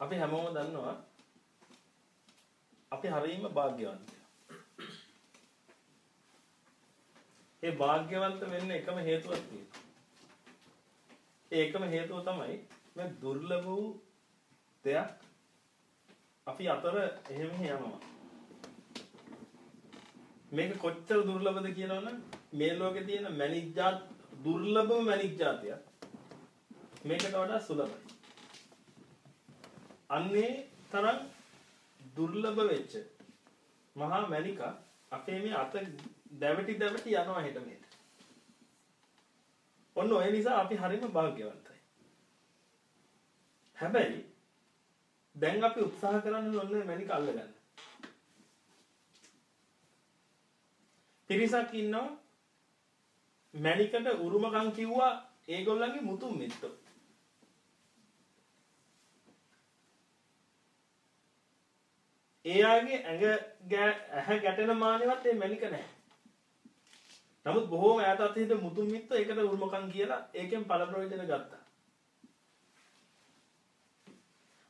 අපි හැමෝම දන්නවා අපි හරීම වාග්යවන්තයෝ. ඒ වාග්යවන්ත වෙන්න එකම හේතුවක් තියෙනවා. ඒ එකම හේතුව තමයි මේ දුර්ලභ වූ දෙයක් අපි අතර එහෙම යනවා. මේක කොච්චර දුර්ලභද කියනවනම් මේ ලෝකේ තියෙන මැණික් ජාත් දුර්ලභම මැණික් ජාතිය මේකට වඩා සුලභයි. අන්නේ තරම් දුර්ලභ වෙච්ච මහා මැණික අපේ මේ අත දැවටි දැවටි යනවා හෙට මෙහෙට. ඔන්න ඔය නිසා අපි හරිම වාග්යවන්තයි. හැබැයි දැන් අපි උත්සාහ කරන්නේ ඔන්න මැණික අල්ලගන්න. පිරිසක් ඉන්නවා මැණිකට උරුමකම් කිව්වා ඒගොල්ලන්ගේ මුතුන් මිත්තෝ. ඒ අයගේ ඇඟ ඇහැ ගැටෙන මානෙවත් ඒ මැණික නැහැ. නමුත් බොහෝම ඈත අතීත මුතුන් මිත්තෝ ඒකට උරුමකම් කියලා ඒකෙන් පළ ප්‍රයෝජන ගත්තා.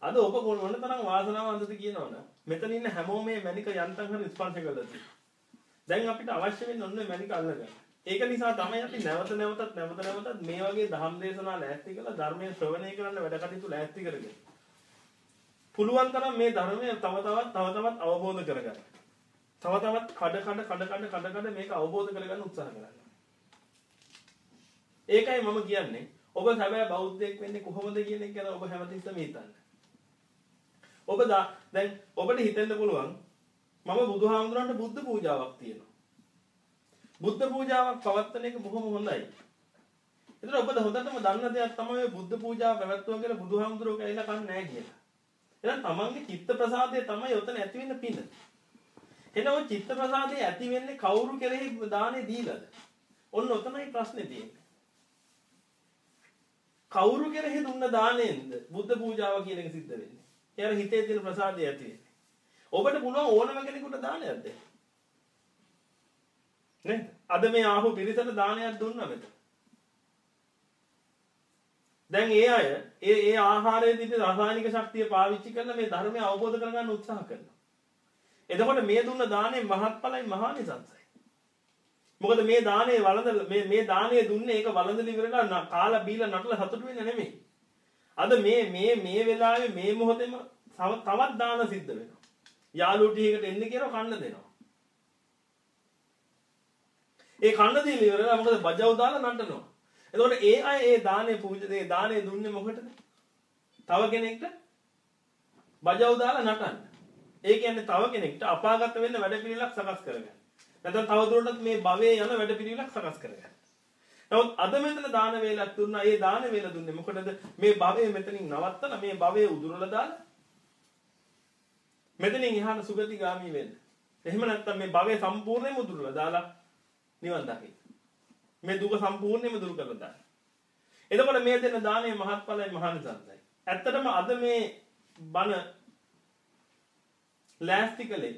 අද ඔබ මොන තරම් වාසනාවන්තද කියනවනේ. මෙතන ඉන්න හැමෝම මේ මැණික යන්තම් හරි ස්පර්ශ කළා තියෙනවා. දැන් අපිට අවශ්‍ය වෙන්නේ ඔන්න මැණික අල්ලගන්න. ඒක නිසා තමයි අපි නැවත නැවතත් නැවත නැවතත් මේ වගේ ධම් දේශනා ලෑස්ති කරලා ධර්මයේ ශ්‍රවණය කරන්න වැඩ කටයුතු ලෑස්ති කරගෙන. පුළුවන් තරම් මේ ධර්මය තව තවත් තව තවත් අවබෝධ කරගන්න. තව තවත් කඩ කඩ කඩ කඩ කඩ කඩ මේක අවබෝධ කරගන්න උත්සාහ කරන්න. ඒකයි මම කියන්නේ ඔබ හැබැයි බෞද්ධයෙක් වෙන්නේ කොහොමද කියන එක ගැන ඔබ හැමතිස්සෙම හිතන්න. ඔබ දැන් ඔබට හිතෙන්න පුළුවන් මම බුදුහාමුදුරන්ට බුද්ධ පූජාවක් තියෙනවා. බුද්ධ පූජාවක් පවත්වන එක බොහොම හොඳයි. ඒතර ඔබ හොඳටම දන්න දෙයක් තමයි බුද්ධ පූජාව පැවැත්වුවා කියලා බුදුහාමුදුරුවෝ කියලා කන්නේ නැහැ කියලා. එහෙනම් තමන්ගේ චිත්ත ප්‍රසාදය තමයි ඔතන ඇති වෙන්න පින. එහෙනම් ඔය චිත්ත ප්‍රසාදය ඇති වෙන්නේ කවුරු කෙරෙහි දානේ දීලාද? ඔන්න ඔතනයි ප්‍රශ්නේ තියෙන්නේ. කවුරු කෙරෙහි දුන්න දාණයෙන්ද බුද්ධ පූජාව කියන එක සිද්ධ වෙන්නේ? එයාර හිතේ තියෙන ප්‍රසාදය ඇති වෙන්නේ. ඔබට පුළුවන් ඕනම කෙනෙකුට දානයක් දෙන්න. නේද? අද මේ ආපු පිරිසට දානයක් දුන්නා මෙතන. දැන් ඒ අය ඒ ඒ ආහාරයේ තියෙන රසායනික ශක්තිය පාවිච්චි කරලා මේ ධර්මය අවබෝධ කරගන්න උත්සාහ කරනවා. එතකොට මේ දුන්න දානේ මහත්ඵලයි මහානිසංසයි. මොකද මේ දානේ වළඳ මේ මේ දානේ දුන්නේ ඒක වළඳලි ඉවරලා කාලා බීලා නටලා සතුටු වෙන්න නෙමෙයි. අද මේ මේ මේ වෙලාවේ මේ මොහොතේම තවත් දාන සිද්ධ වෙනවා. යාළුවෝ ටිකකට එන්න කියනවා කන්න දෙනවා. ඒ කන්න දීලා ඉවරලා මොකද බජව් දාලා නටනවා. එතකොට ඒ අය ඒ දානේ පූජේ දානේ දුන්නේ මොකටද? තව කෙනෙක්ට බජව් දාලා නටන්න. ඒ කියන්නේ තව කෙනෙක්ට අපාගත වෙන්න වැඩපිළිවෙලක් සකස් කරගන්න. නැත්නම් තව දුරටත් මේ භවයේ යන වැඩපිළිවෙලක් සකස් කරගන්න. නමුත් අද මෙතන දාන වේලක් දුන්නා. ඒ දාන වේල දුන්නේ මොකටද? මේ භවයේ මෙතනින් නවත්තලා මේ භවයේ උදුරලා දාලා මෙතනින් එහාට සුගතිගාමි වෙන්න. එහෙම නැත්නම් මේ භවයේ සම්පූර්ණයෙන්ම උදුරලා දාලා නිවන් දකින්න. මේ දුක සම්පූර්ණයෙන්ම දුරු කරලා දාන්න. එතකොට මේ දෙන දානයේ මහත්ඵලයි මහානිසංසයි. ඇත්තටම අද මේ බණ ලෑස්ති කළේ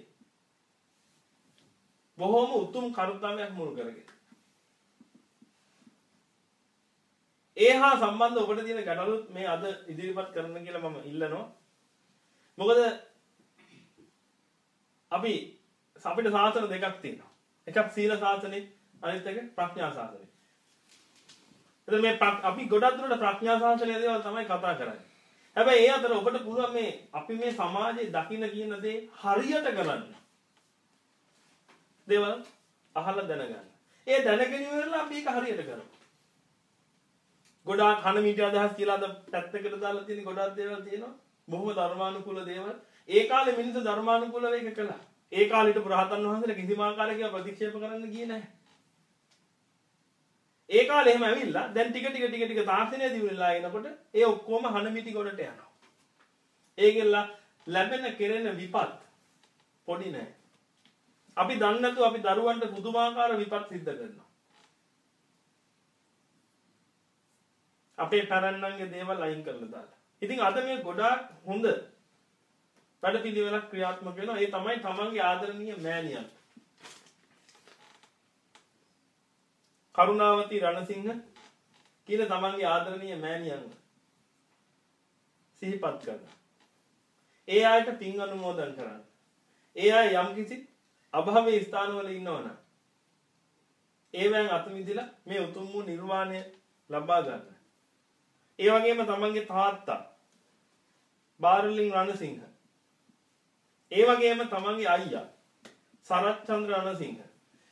බොහොම උතුම් කරුණාවක් මුල් කරගෙන. ඒ හා සම්බන්ධ ඔබට තියෙන ගැටලුත් මේ අද ඉදිරිපත් කරන්න කියලා මම ඉල්ලනවා. මොකද අපි අපිට ශාසන දෙකක් තියෙනවා. එකක් සීල ශාසනේ අනිත් එක ප්‍රඥා ශාසනේ. එතකොට මේ අපි ගොඩක් දුරට ප්‍රඥා ශාසනයේ දේවල් තමයි කතා කරන්නේ. හැබැයි ඒ අතර ඔබට පුළුවන් මේ අපි මේ සමාජයේ දකින්න කියන දේ හරියට කරන්න. දේවල් අහලා දැනගන්න. ඒ දැනගෙන ඉවරලා අපි ඒක හරියට කරමු. ගොඩාක් හන මීටර අදහස් කියලා අද පැත්තකට දාලා තියෙන ගොඩාක් දේවල් තියෙනවා. බොහොම ධර්මානුකූල දේවල්. ඒ කාලේ මිනිස්සු ධර්මානුකූලව ඒක කළා. ඒ කාලේ හිටපු රහතන් වහන්සේලා කිසිම ආකාරයක ප්‍රතික්ෂේප කරන්න ගියේ නැහැ. ඒ කාලේ එහෙම ඇවිල්ලා දැන් ටික ටික ටික ටික තාක්ෂණය දියුණුවලා එනකොට ඒ ඔක්කොම හනමිටි ගොඩට යනවා. ඒකෙල්ල ලැබෙන කෙරෙන විපත් පොඩි නෑ. අපි දන්නේ නැතුව අපි දරුවන්ට පුදුමාකාර විපත් සිද්ධ කරනවා. අපේ පැරණන්ගේ දේවල් අයින් කරලා දාලා. ඉතින් අද මේ ගොඩාක් හොඳ වැඩපිළිවෙලක් ක්‍රියාත්මක වෙනවා. ඒ තමයි තමන්ගේ ආදරණීය මෑණියන්. කරුණාවති රණසිංහ කියන තමන්ගේ ආදරණීය මෑණියන් සිහිපත් කරනවා. ඒ අයට පින් අනුමෝදන් කරන්න. ඒ අය යම්කිසි අභාවයේ ස්ථානවල ඉන්නවනම් ඒවෙන් අත මිදලා මේ උතුම් වූ නිර්වාණය ලබා ගන්න. ඒ වගේම තමන්ගේ තාත්තා බාරලින් රණසිංහ ඒ වගේම තමන්ගේ අයියා සරච්චන්ද්‍ර රණසිංහ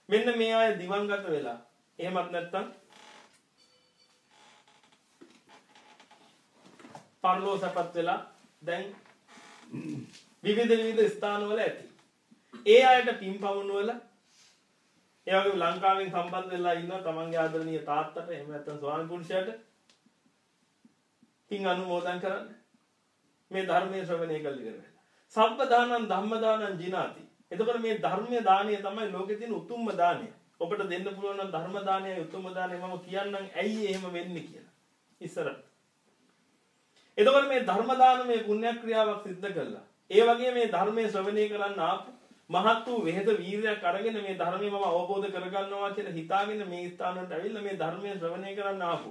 මෙන්න මේ අය දිවංගත වෙලා එහෙමත් නැත්තම් පරලෝ සැපත් වෙලා දැන් විවිධ විවිධ ස්ථානවල ඇති. ඒ අයට පින් පවුණුවල ඒ වගේ ලංකාවෙන් සම්බන්ධ වෙලා ඉන්නවා තමන්ගේ ආදරණීය තාත්තට එහෙම නැත්නම් ස්වාමි පුරුෂයාට පින් අනුමෝදන් කරන්න. මේ ධර්මයේ ශ්‍රවණය කළ ඉවර වෙලා. සබ්බ දානං ධම්ම දානං ජිනාති. එතකොට මේ ධර්මයේ දානය තමයි ලෝකේ තියෙන උතුම්ම දානය. ඔබට දෙන්න පුළුවන් නම් ධර්ම දානයයි උතුම්ම දානය මම කියන්නම් ඇයි එහෙම වෙන්නේ කියලා. ඉස්සරහ. එතකොට මේ ධර්ම දානමය පුණ්‍ය ක්‍රියාවක් සිද්ධ කළා. ඒ වගේ මේ ධර්මයේ ශ්‍රවණය කරන්න ආපු මහත් වූ වෙහෙද වීරයක් අරගෙන මේ ධර්මය මම අවබෝධ කරගන්නවා කියලා හිතාගෙන මේ ස්ථානවලට ඇවිල්ලා මේ ධර්මයේ ශ්‍රවණය කරන්න ආපු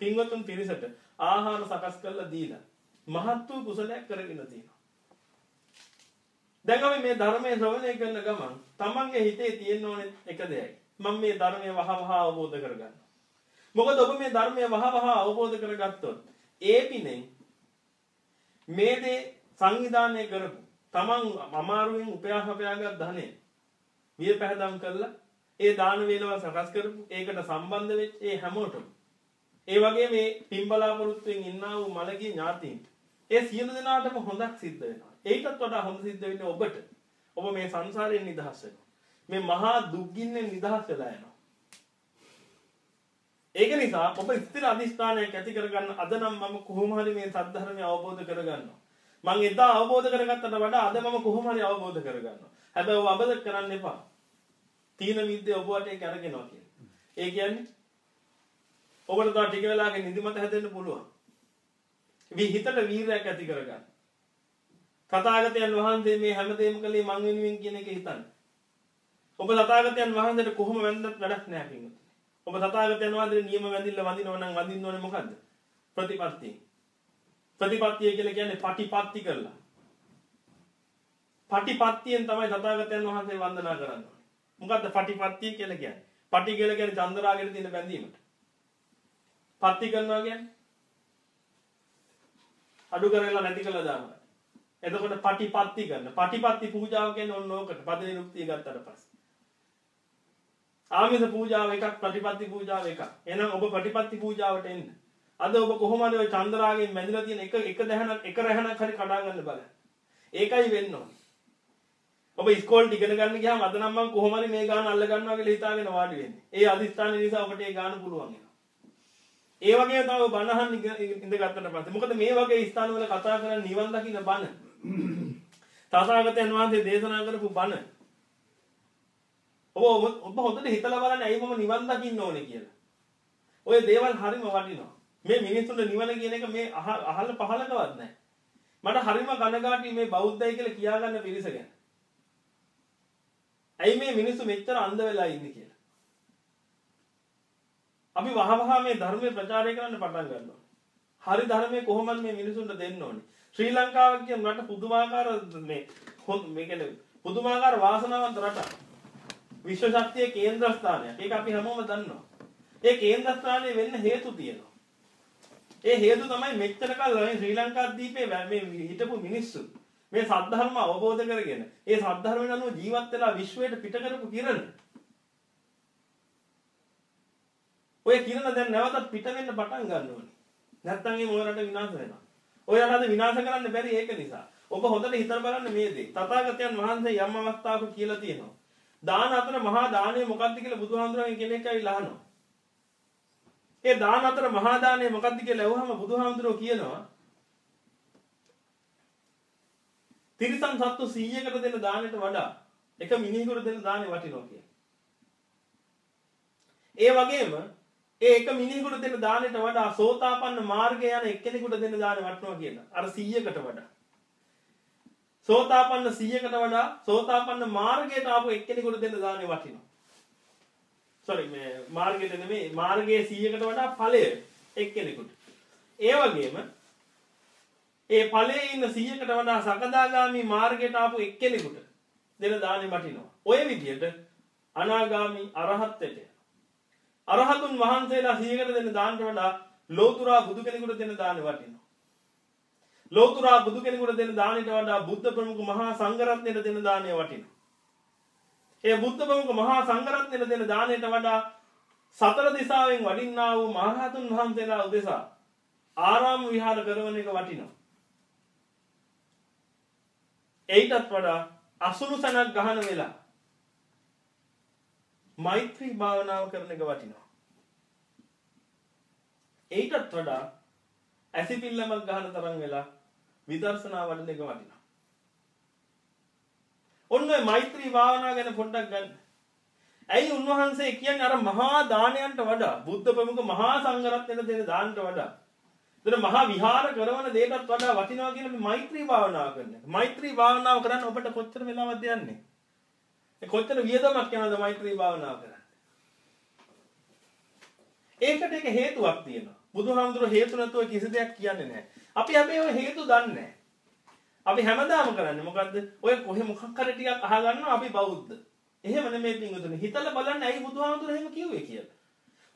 පින්වතුන් පිරිසට ආහාර සකස් කරලා දීලා මහත් වූ කුසලයක් කරගෙන තියෙනවා. දැන් අපි මේ ධර්මයේ ශ්‍රවණය කරන ගමන් තමන්ගේ හිතේ තියෙන්න ඕනේ එක දෙයයි. මම මේ ධර්මය වහ වහ අවබෝධ කරගන්නවා. මොකද ඔබ මේ ධර්මය වහ වහ අවබෝධ කරගත්තොත් ඒ පිනෙන් මේ දේ සංවිධානය කරපු තමන් අමාරුවෙන් උපයා හපයාගත් ධනය විය පැහැදම් කරලා ඒ දාන වේලව සකස් කරපු ඒකට සම්බන්ධ වෙච්ච ඒ හැමෝටම ඒ වගේ මේ පින්බලාපොරොත්තුෙන් ඉන්නා වූ මළගිය ඥාතීන් ඒ සියලු දෙනාටම හොඳක් සිද්ධ වෙනවා. ඒකත් වඩා හොඳ සිද්ධ වෙන්නේ ඔබට. ඔබ මේ සංසාරයෙන් නිදහස් වෙනවා. මේ මහා දුක්ගින්නෙන් නිදහස් වෙලා යනවා. ඒක නිසා ඔබ ස්ථිර අධිෂ්ඨානයක් ඇති කරගන්න අද නම් මම කොහොම හරි මේ සද්ධර්මය අවබෝධ කරගන්නවා. මං එදා අවබෝධ කරගත්තට වඩා අද මම කොහොම හරි අවබෝධ කරගන්නවා. හැබැයි ඔබ අබද කරන්න එපා. තීන මිද්දේ ඔබ වට ඒක අරගෙනවා කියන්නේ. ඒ කියන්නේ ඔබට තව ටික වෙලාවකින් නිදිමත හැදෙන්න පුළුවන්. මේ හිතට වීරයක් ඇති කරගන්න. තථාගතයන් වහන්සේ මේ හැමදේම කළේ මං වෙනුවෙන් කියන එක හිතන්න. ඔබ තථාගතයන් වහන්සේට කොහොම වැන්දත් වැඩක් නැහැ පින්වතුනි. ඔබ තථාගතයන් වහන්සේ නියම වැඳිල්ල වඳිනවා නම් වඳින්න ඕනේ මොකද්ද? ප්‍රතිපත්තිය. ප්‍රතිපත්තිය කියලා කියන්නේ පටිපත්ති කරලා. පටිපත්තියෙන් තමයි තථාගතයන් වහන්සේ වන්දනා කරන්නේ. මොකද්ද පටිපත්තිය කියලා කියන්නේ? පටි කියලා කියන්නේ චන්දරාගෙට තියෙන බැඳීමට. පත්ති කරනවා කියන්නේ අඩු කරලා නැති කළා දානවා. එතකොට පටිපත්ති කරන. පටිපත්ති පූජාව කියන්නේ ඔන්න ඕකට. පද නිරුක්තිය ගත්තට පස්සේ. ආමිස පූජාව එකක් ප්‍රතිපත්ති පූජාව එකක්. එහෙනම් ඔබ ප්‍රතිපත්ති පූජාවට එන්න. අද ඔබ කොහොම හරි ওই චන්ද්‍රාගෙන් මැදිලා තියෙන එක එක දහනක් එක රැහනක් හරි කඩා ගන්න බලන්න. ඒකයි වෙන්න ඕනේ. ඔබ ඉස්කෝලේ ඉගෙන ගන්න ගියාම අද නම් මම කොහොම හරි මේ ගාන අල්ල ගන්නවා කියලා හිතාගෙන වාඩි වෙන්නේ. ඒ අදිස්ථාන නිසා ඔබට ඒ ගාන පුළුවන් වෙනවා. ඒ වගේ තමයි බණහන් ඉඳගත්තට පස්සේ. මොකද මේ වගේ ස්ථාන වල කතා කරන්නේ නිවන් දකින්න බණ. තථාගතයන් වහන්සේ දේශනා කරපු බණ. ඔබ ඔබ හොඳට හිතලා බලන්න ඇයි මම නිවන් දකින්න ඕනේ කියලා. ඔය දේවල් හරිම වටිනවා. මේ මිනිස්සුන්ට නිවන කියන එක මේ අහල පහලකවත් නැහැ. මට හරිම කනගාටුයි මේ බෞද්ධයි කියලා කියාගන්න පිරිස ගැන. ඇයි මේ මිනිස්සු මෙච්චර අන්ධ වෙලා ඉන්නේ කියලා. අපි වහවහ මේ ධර්මයේ ප්‍රචාරය කරන්න පටන් ගන්නවා. හරි ධර්මයේ කොහොමද මේ මිනිසුන්ට දෙන්න ඕනේ? ශ්‍රී ලංකාව කියන රට පුදුමාකාර මේ මේ කියන්නේ පුදුමාකාර වාසනාවන්ත රටක්. විශ්ව ශක්තියේ කේන්ද්‍ර ස්ථානයක්. ඒක අපි හැමෝම දන්නවා. ඒ කේන්ද්‍ර ස්ථානයේ වෙන්න හේතු තියෙනවා. ඒ හේතු තමයි මෙච්චර කල් මේ ශ්‍රී ලංකා දීපේ මේ හිටපු මිනිස්සු මේ සද්ධර්ම අවබෝධ කරගෙන ඒ සද්ධර්මයෙන් අනුව ජීවත් වෙලා විශ්වයට පිට කරපු කිරණ. ඔය කිරණ දැන් නැවතත් පිට වෙන්න පටන් ගන්න ඕනේ. නැත්තම් මේ මොන රට විනාශ වෙනවා. ඔය රට විනාශ කරන්න බැරි ඒක නිසා. ඔබ හොඳට හිතලා බලන්න මේ දේ. තථාගතයන් වහන්සේ යම් අවස්ථාවක කියලා තියෙනවා. දාන අතර මහා දානය මොකක්ද කියලා බුදුහාමුදුරන්ගෙන් කෙනෙක් ඇවිල්ලා අහනවා. ඒ දාන අතර මහා දානය මොකක්ද කියලා ඇහුවම බුදුහාමුදුරුවෝ කියනවා තිරිසන් සත්තු 100කට දෙන දානෙට වඩා එක මිනිහෙකුට දෙන දානෙ වටිනවා කියලා. ඒ වගේම ඒ එක මිනිහෙකුට දෙන දානෙට වඩා සෝතාපන්න මාර්ගය යන එක්කෙනෙකුට දෙන දානෙ වටිනවා කියලා. අර 100කට වඩා. සෝතාපන්න 100කට වඩා සෝතාපන්න මාර්ගයට ආපු එක්කෙනෙකුට දෙන දානෙ වටිනවා. සොරි මේ මාර්ගයට නෙමෙයි මාර්ගයේ 100කට වඩා ඵලය එක්කෙනෙකුට. ඒ වගේම ඒ ඵලයේ ඉන්න 100කට වඩා සකදාගාමි මාර්ගයට ආපු එක්කෙනෙකුට දෙන දානේ වටිනවා. ඔය විදිහට අනාගාමි අරහත්ත්වයට අරහතුන් වහන්සේලා 100කට දෙන දානට වඩා ලෝතුරා බුදු කෙනෙකුට දෙන දානේ වටිනවා. ලෝතුරා බුදු කෙනෙකුට දෙන දානට වඩා බුද්ධ ප්‍රමුඛ මහා සංඝරත්නයට දෙන දානය වටිනවා. ඒ බුද්ධ ප්‍රමුඛ මහා සංඝරත්නයට දෙන දානයට වඩා සතර දිසාවෙන් වඩින්නා වූ මහරහතුන් වහන්සේලා උදෙසා ආරාම විහාර කරන එක වටිනවා. ඒටත් වඩා අසුළු සැනක් ගහන වෙලා මෛත්‍රී භාවනාව කරන එක වටිනවා. ඒටත් වඩා ඇසිපිල්ලමක් ගහන තරම් වෙලා විදර්ශනා වඩන එක වටිනවා. ඔන්න මෛත්‍රී භාවනා ගැන පොඩ්ඩක් ගන්න. ඇයි උන්වහන්සේ කියන්නේ අර මහා දානයන්ට වඩා බුද්ධ ප්‍රමුඛ මහා සංඝරත්නයට දෙන දානට වඩා එතන මහා විහාර කරන දෙයටත් වඩා වටිනවා කියන මේ මෛත්‍රී භාවනාව කරන එක. මෛත්‍රී භාවනාව කරන්න ඔබට කොච්චර වෙලාවක්ද යන්නේ? ඒ කොච්චර වියදමක් යනවද මෛත්‍රී භාවනාව කරන්න? ඒකට එක හේතුවක් තියෙනවා. බුදුහාමුදුරුවෝ හේතු නැතුව කිසි දෙයක් කියන්නේ නැහැ. අපි හැබැයි ඔය හේතු දන්නේ නැහැ. අපි හැමදාම කරන්නේ මොකද්ද? ඔය කොහෙ මොකක් හරි ටිකක් අහගන්නවා අපි බෞද්ධ. එහෙම නෙමෙයි පින්වතුනි. හිතලා බලන්න ඇයි බුදුහාමුදුරුවෝ එහෙම කිව්වේ කියලා.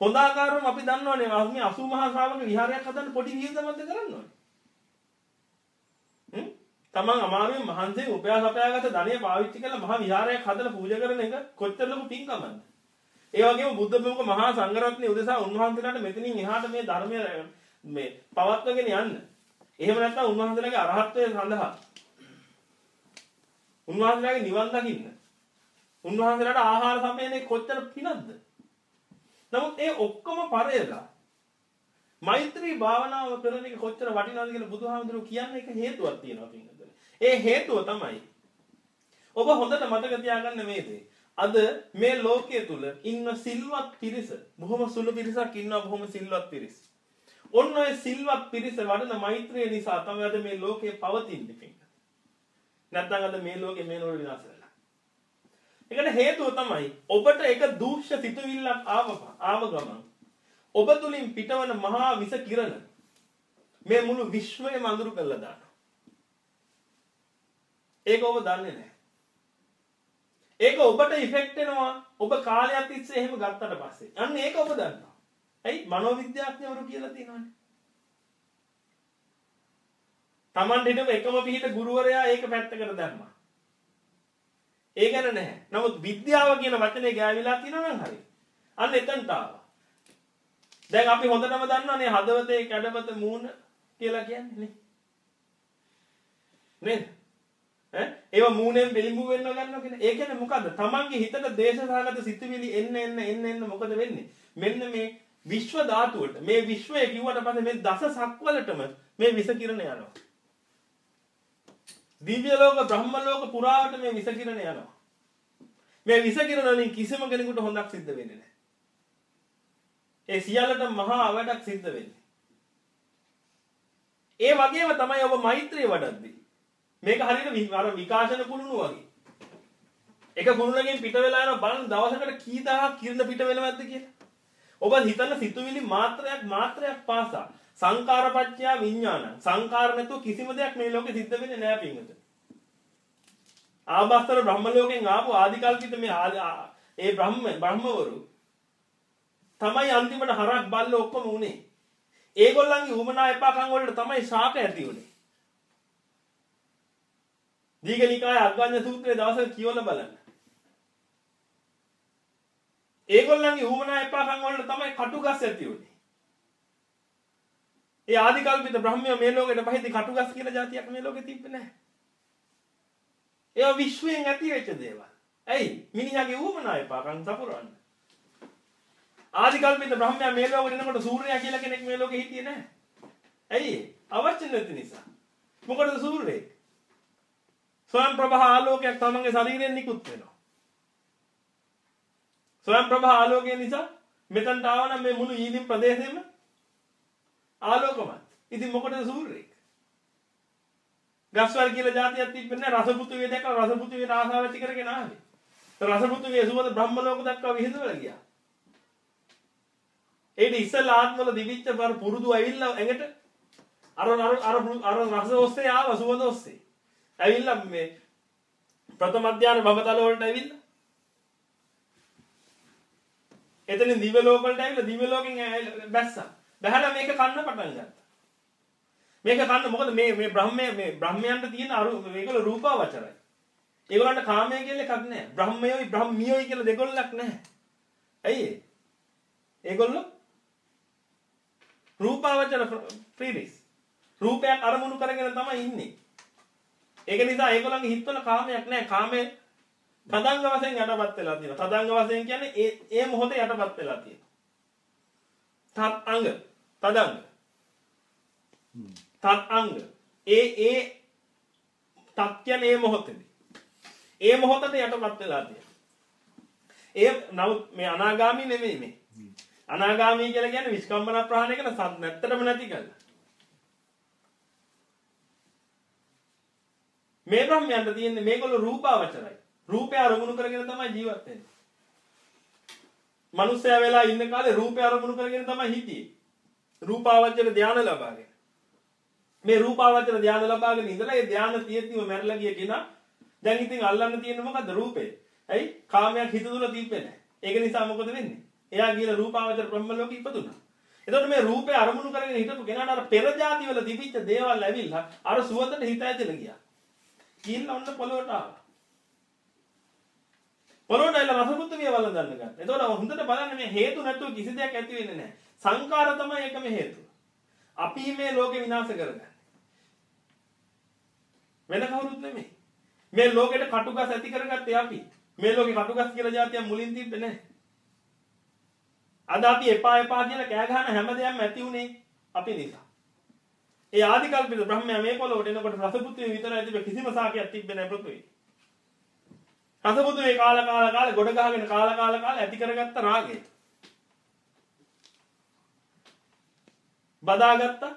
හොඳ ආකාරවම අපි දන්නවනේ මේ 80 මහා ශ්‍රාවක විහාරයක් හදන්න පොඩි වියදමක්ද කරන්න ඕනේ. හ්ම්? තමන් අමාරුවෙන් මහන්සියෙන් උපයා සපයාගත්ත ධනය පාවිච්චි කරලා මහා විහාරයක් හදලා පූජා කරන එක කොච්චර ලොකු පින්කමක්ද? ඒ වගේම බුද්ධ ප්‍රමුඛ මහා සංඝරත්නය උදෙසා උන්වහන්සේලාට මෙතනින් එහාට මේ ධර්මය මේ පවත්වගෙන යන්න. එහෙම නැත්නම් උන්වහන්සේලාගේ අරහත්ත්වය සඳහා උන්වහන්සේලාගේ නිවන් දකින්න. උන්වහන්සේලාට ආහාර සපයන්නේ කොච්චර පිනක්ද? නමුත් ඒ ඔක්කොම පරයලා මෛත්‍රී භාවනාව කරන එක කොච්චර වටිනවද කියලා බුදුහාමුදුරුවෝ කියන්නේ එක හේතුවක් තියෙනවා පින්වතුනි. ඒ හේතුව තමයි ඔබ හොඳට මතක තියාගන්න මේ දේ. අද මේ ලෝකයේ තුල ඉන්න සිල්වත් පිරිස බොහොම සුළු පිරිසක් ඉන්නවා බොහොම සිල්වත් පිරිස. ඔන්න ඔය සිල්වත් පිරිස වඩන මෛත්‍රිය නිසා තමයි අද මේ ලෝකේ පවතින්නේ පින්වතුනි. නැත්නම් අද මේ ලෝකේ මේ නෝර විනාශ වෙලා. ඒකට හේතුව තමයි ඔබට එක දූෂ්‍ය සිතුවිල්ලක් ආව ආව ගමන් ඔබ තුලින් පිටවන මහා විස කිරණ මේ මුළු විශ්වයම අඳුරු කරලා දානවා. ඒක ඔබ දන්නේ නැහැ. ඒක ඔබට ඉෆෙක්ට් වෙනවා ඔබ කාලයක් තිස්සේ එහෙම ගත්තට පස්සේ. අන්න ඒක ඔබ දන්නවා. ඇයි මනෝවිද්‍යාඥවරු කියලා තියෙනවනේ. Taman හිටපු එකම පිහිට ගුරුවරයා ඒක පැත්තකට දැම්මා. ඒ ගැන නැහැ. නමුත් විද්‍යාව කියන වචනේ ගෑවිලා තියෙනවා නම් හරි. අන්න එතනට ආවා. දැන් අපි හොඳටම දන්නවනේ හදවතේ කැඩපත මූණ කියලා කියන්නේ නේ. නේද? ඈ ඒව මූණෙන් බෙලිඹු වෙන්න ගන්නවා කියන. ඒ කියන්නේ මොකද්ද? Tamange හිතට දේශසහගත සිතුවිලි එන්න එන්න එන්න එන්න මොකද වෙන්නේ? මෙන්න මේ විශ්ව ධාතුවට මේ විශ්වය කිව්වට පස්සේ මේ දස සක්වලටම මේ විස කිරණ යනවා. දිව්‍ය ලෝක බ්‍රහ්ම ලෝක පුරාවට මේ විස කිරණ යනවා. මේ විස කිරණ වලින් කිසිම කෙනෙකුට හොඳක් සිද්ධ වෙන්නේ නැහැ. ඒ සියල්ලටම මහා අවඩක් සිද්ධ වෙන්නේ. ඒ වගේම තමයි ඔබ මෛත්‍රිය වඩද්දී. මේක හරියට අර විකාශන කුළුණු වගේ. එක කුළුණකින් පිට වෙලා යන බලන්න දවසකට කී දහයක් කිරණ පිට වෙනවද කියලා. ඔබ හිතන සිතුවිලි මාත්‍රයක් මාත්‍රයක් පාසා සංකාරපච්චය විඥාන සංකාර නැතුව කිසිම දෙයක් මේ ලෝකෙ සිද්ධ වෙන්නේ නැහැ පින්වත. ආභාස්තර බ්‍රහ්ම ලෝකෙන් ආපු ආදිකල්පිත මේ ඒ බ්‍රහ්ම බ්‍රහ්මවරු තමයි අන්තිමට හරක් බල්ල ඔක්කොම උනේ. ඒගොල්ලන්ගේ උමනා එපාකම් වලට තමයි ශාක ඇති උනේ. දීඝනිකාය අග්ගඤ්ඤ සූත්‍රයේ දවසක කියවලා බලන්න. ඒගොල්ලන්ගේ උමනා එපාකම් වලට තමයි කටුගස් ඇති උනේ. ඒ ආදිකල්පිත බ්‍රහ්මයා මේ ලෝකෙට පහින්දි කටුගස් කියලා જાතියක් මේ ලෝකෙ තිබ්බේ නැහැ. ඒවා විශ්වයෙන් ඇති වෙච්ච දේවල්. ඇයි? මිනිහාගේ ඌමනා එපාකම් සපුරවන්න. ආදිකල්පිත බ්‍රහ්මයා මේ ලෝකෙට එනකොට සූර්යයා කියලා කෙනෙක් මේ ලෝකෙ හිටියේ නැහැ. ඇයි? අවශ්‍ය නැති නිසා. මොකටද සූර්යයෙක්? ස්වයං ප්‍රභා ආලෝකයක් තමන්ගේ ශරීරයෙන් නිකුත් වෙනවා. ස්වයං ප්‍රභා ආලෝකය නිසා මෙතනට ආවනම් මේ මුළු ඊදින් ප්‍රදේශෙම ආලෝකමත්. ඉතින් මොකටද සූර්යයෙක්? ගස්වල් කියලා જાතියක් තිබෙන්නේ රසපුතුවේ දැක්කම රසපුතුවේ ආසාව ඇති කරගෙන ආවේ. රසපුතුවේ සුවඳ බ්‍රහ්ම ලෝක දක්වා විහිදුවලා ගියා. ඒට ඉස්සල් ආත්මවල දිවිච්ච බර පුරුදු ඇවිල්ලා ඇඟට අර අර අර අර රස ඔස්සේ ආව සුවඳ ඔස්සේ. ඇවිල්ලා මේ ප්‍රථම අධ්‍යාන භවතල වලට ඇවිල්ලා. එතනින් දිව්‍ය ලෝක වලට ඇවිල්ලා දිව්‍ය ලෝකෙන් බැස්සා. බහැලා මේක කන්න පටන් ගත්තා. මේක කන්න මොකද මේ මේ බ්‍රහ්මය මේ බ්‍රහ්මයන්ට තියෙන අරු මේකල රූපාවචරයි. ඒගොල්ලන්ට කාමය කියලා එකක් නැහැ. බ්‍රහ්මයෝයි බ්‍රහ්මියෝයි කියලා දෙගොල්ලක් නැහැ. ඇයි ඒ? ඒගොල්ලෝ රූපාවචර ප්‍රීතිස්. රූපයක් අරමුණු කරගෙන තමයි ඉන්නේ. ඒක නිසා ඒගොල්ලන්ගේ හිතවල කාමයක් නැහැ. කාමයේ තදංග වශයෙන් යටපත් වෙලා තියෙනවා. තදංග වශයෙන් කියන්නේ ඒ ඒ මොහොතේ යටපත් වෙලා තියෙනවා. තත් අංග තදංග. තත් අංග. ඒ ඒ තත් කියන්නේ ඒ මොහොතේදී. ඒ මොහොතට යටපත් වෙලා තියෙනවා. ඒ නමුත් මේ අනාගාමී නෙමෙයි මේ. අනාගාමී කියලා කියන්නේ විස්කම්බන ප්‍රහාණය කරන සත් නැත්තටම නැති කරලා. මේ බ්‍රහ්මයන්ට තියෙන්නේ මේගොල්ලෝ රූපාවචරයි. රූපය අරමුණු කරගෙන තමයි ජීවත් වෙන්නේ. මනුස්සයා වෙලා ඉන්න කාලේ රූපය අරමුණු කරගෙන තමයි හිටියේ. රූපාවචර ධානය ලබාගෙන. මේ රූපාවචර ධානය ලබාගෙන ඉඳලා ඒ ධානය තියෙද්දිම මැරලා ගිය කෙනා දැන් ඉතින් අල්ලන්න තියෙන්නේ මොකද්ද රූපේ. ඇයි? කාමයක් හිත තුල තිබ්බේ නැහැ. ඒක නිසා මොකද වෙන්නේ? එයා ගිහලා රූපාවචර බ්‍රහ්ම ලෝකෙ ඉපදුනා. එතකොට මේ රූපේ අරමුණු කරගෙන හිටපු කෙනාට අර පෙර જાති වල තිබිච්ච දේවල් ඇවිල්ලා අර සුවඳට හිත ඇදලා ගියා. ගිහිල්ලා ඔන්න පොළොවට ආවා. පොළොවට ඇවිල්ලා රසමුත්තු මේ වල දන්න ගන්න. එතකොට හොඳට බලන්න මේ හේතු නැතුව කිසි දෙයක් ඇති වෙන්නේ නැහැ. සංකාර තමයි එකම හේතුව. අපි මේ ලෝකෙ විනාශ කරගන්නේ. වෙන කවුරුත් නෙමෙයි. මේ ලෝකෙට කටුගස් ඇති කරගත්තේ අපි. මේ ලෝකේ කටුගස් කියලා જાතියක් මුලින් තිබ්බේ නැහැ. අද අපි එපා එපා කියලා කෑ ගහන හැම දෙයක්ම ඇති උනේ අපි නිසා. ඒ ආදි කල්පිත බ්‍රහ්මයා මේ පොළොවට එනකොට රසපුත්‍රය විතරයි තිබෙ කිසිම සාකයක් තිබ්බේ නැහැ පෘථුවේ. රසපුත්‍රේ කාල කාල කාල ගොඩ ගහගෙන කාල කාල කාල ඇති කරගත්ත රාගය. බදාගත්තා,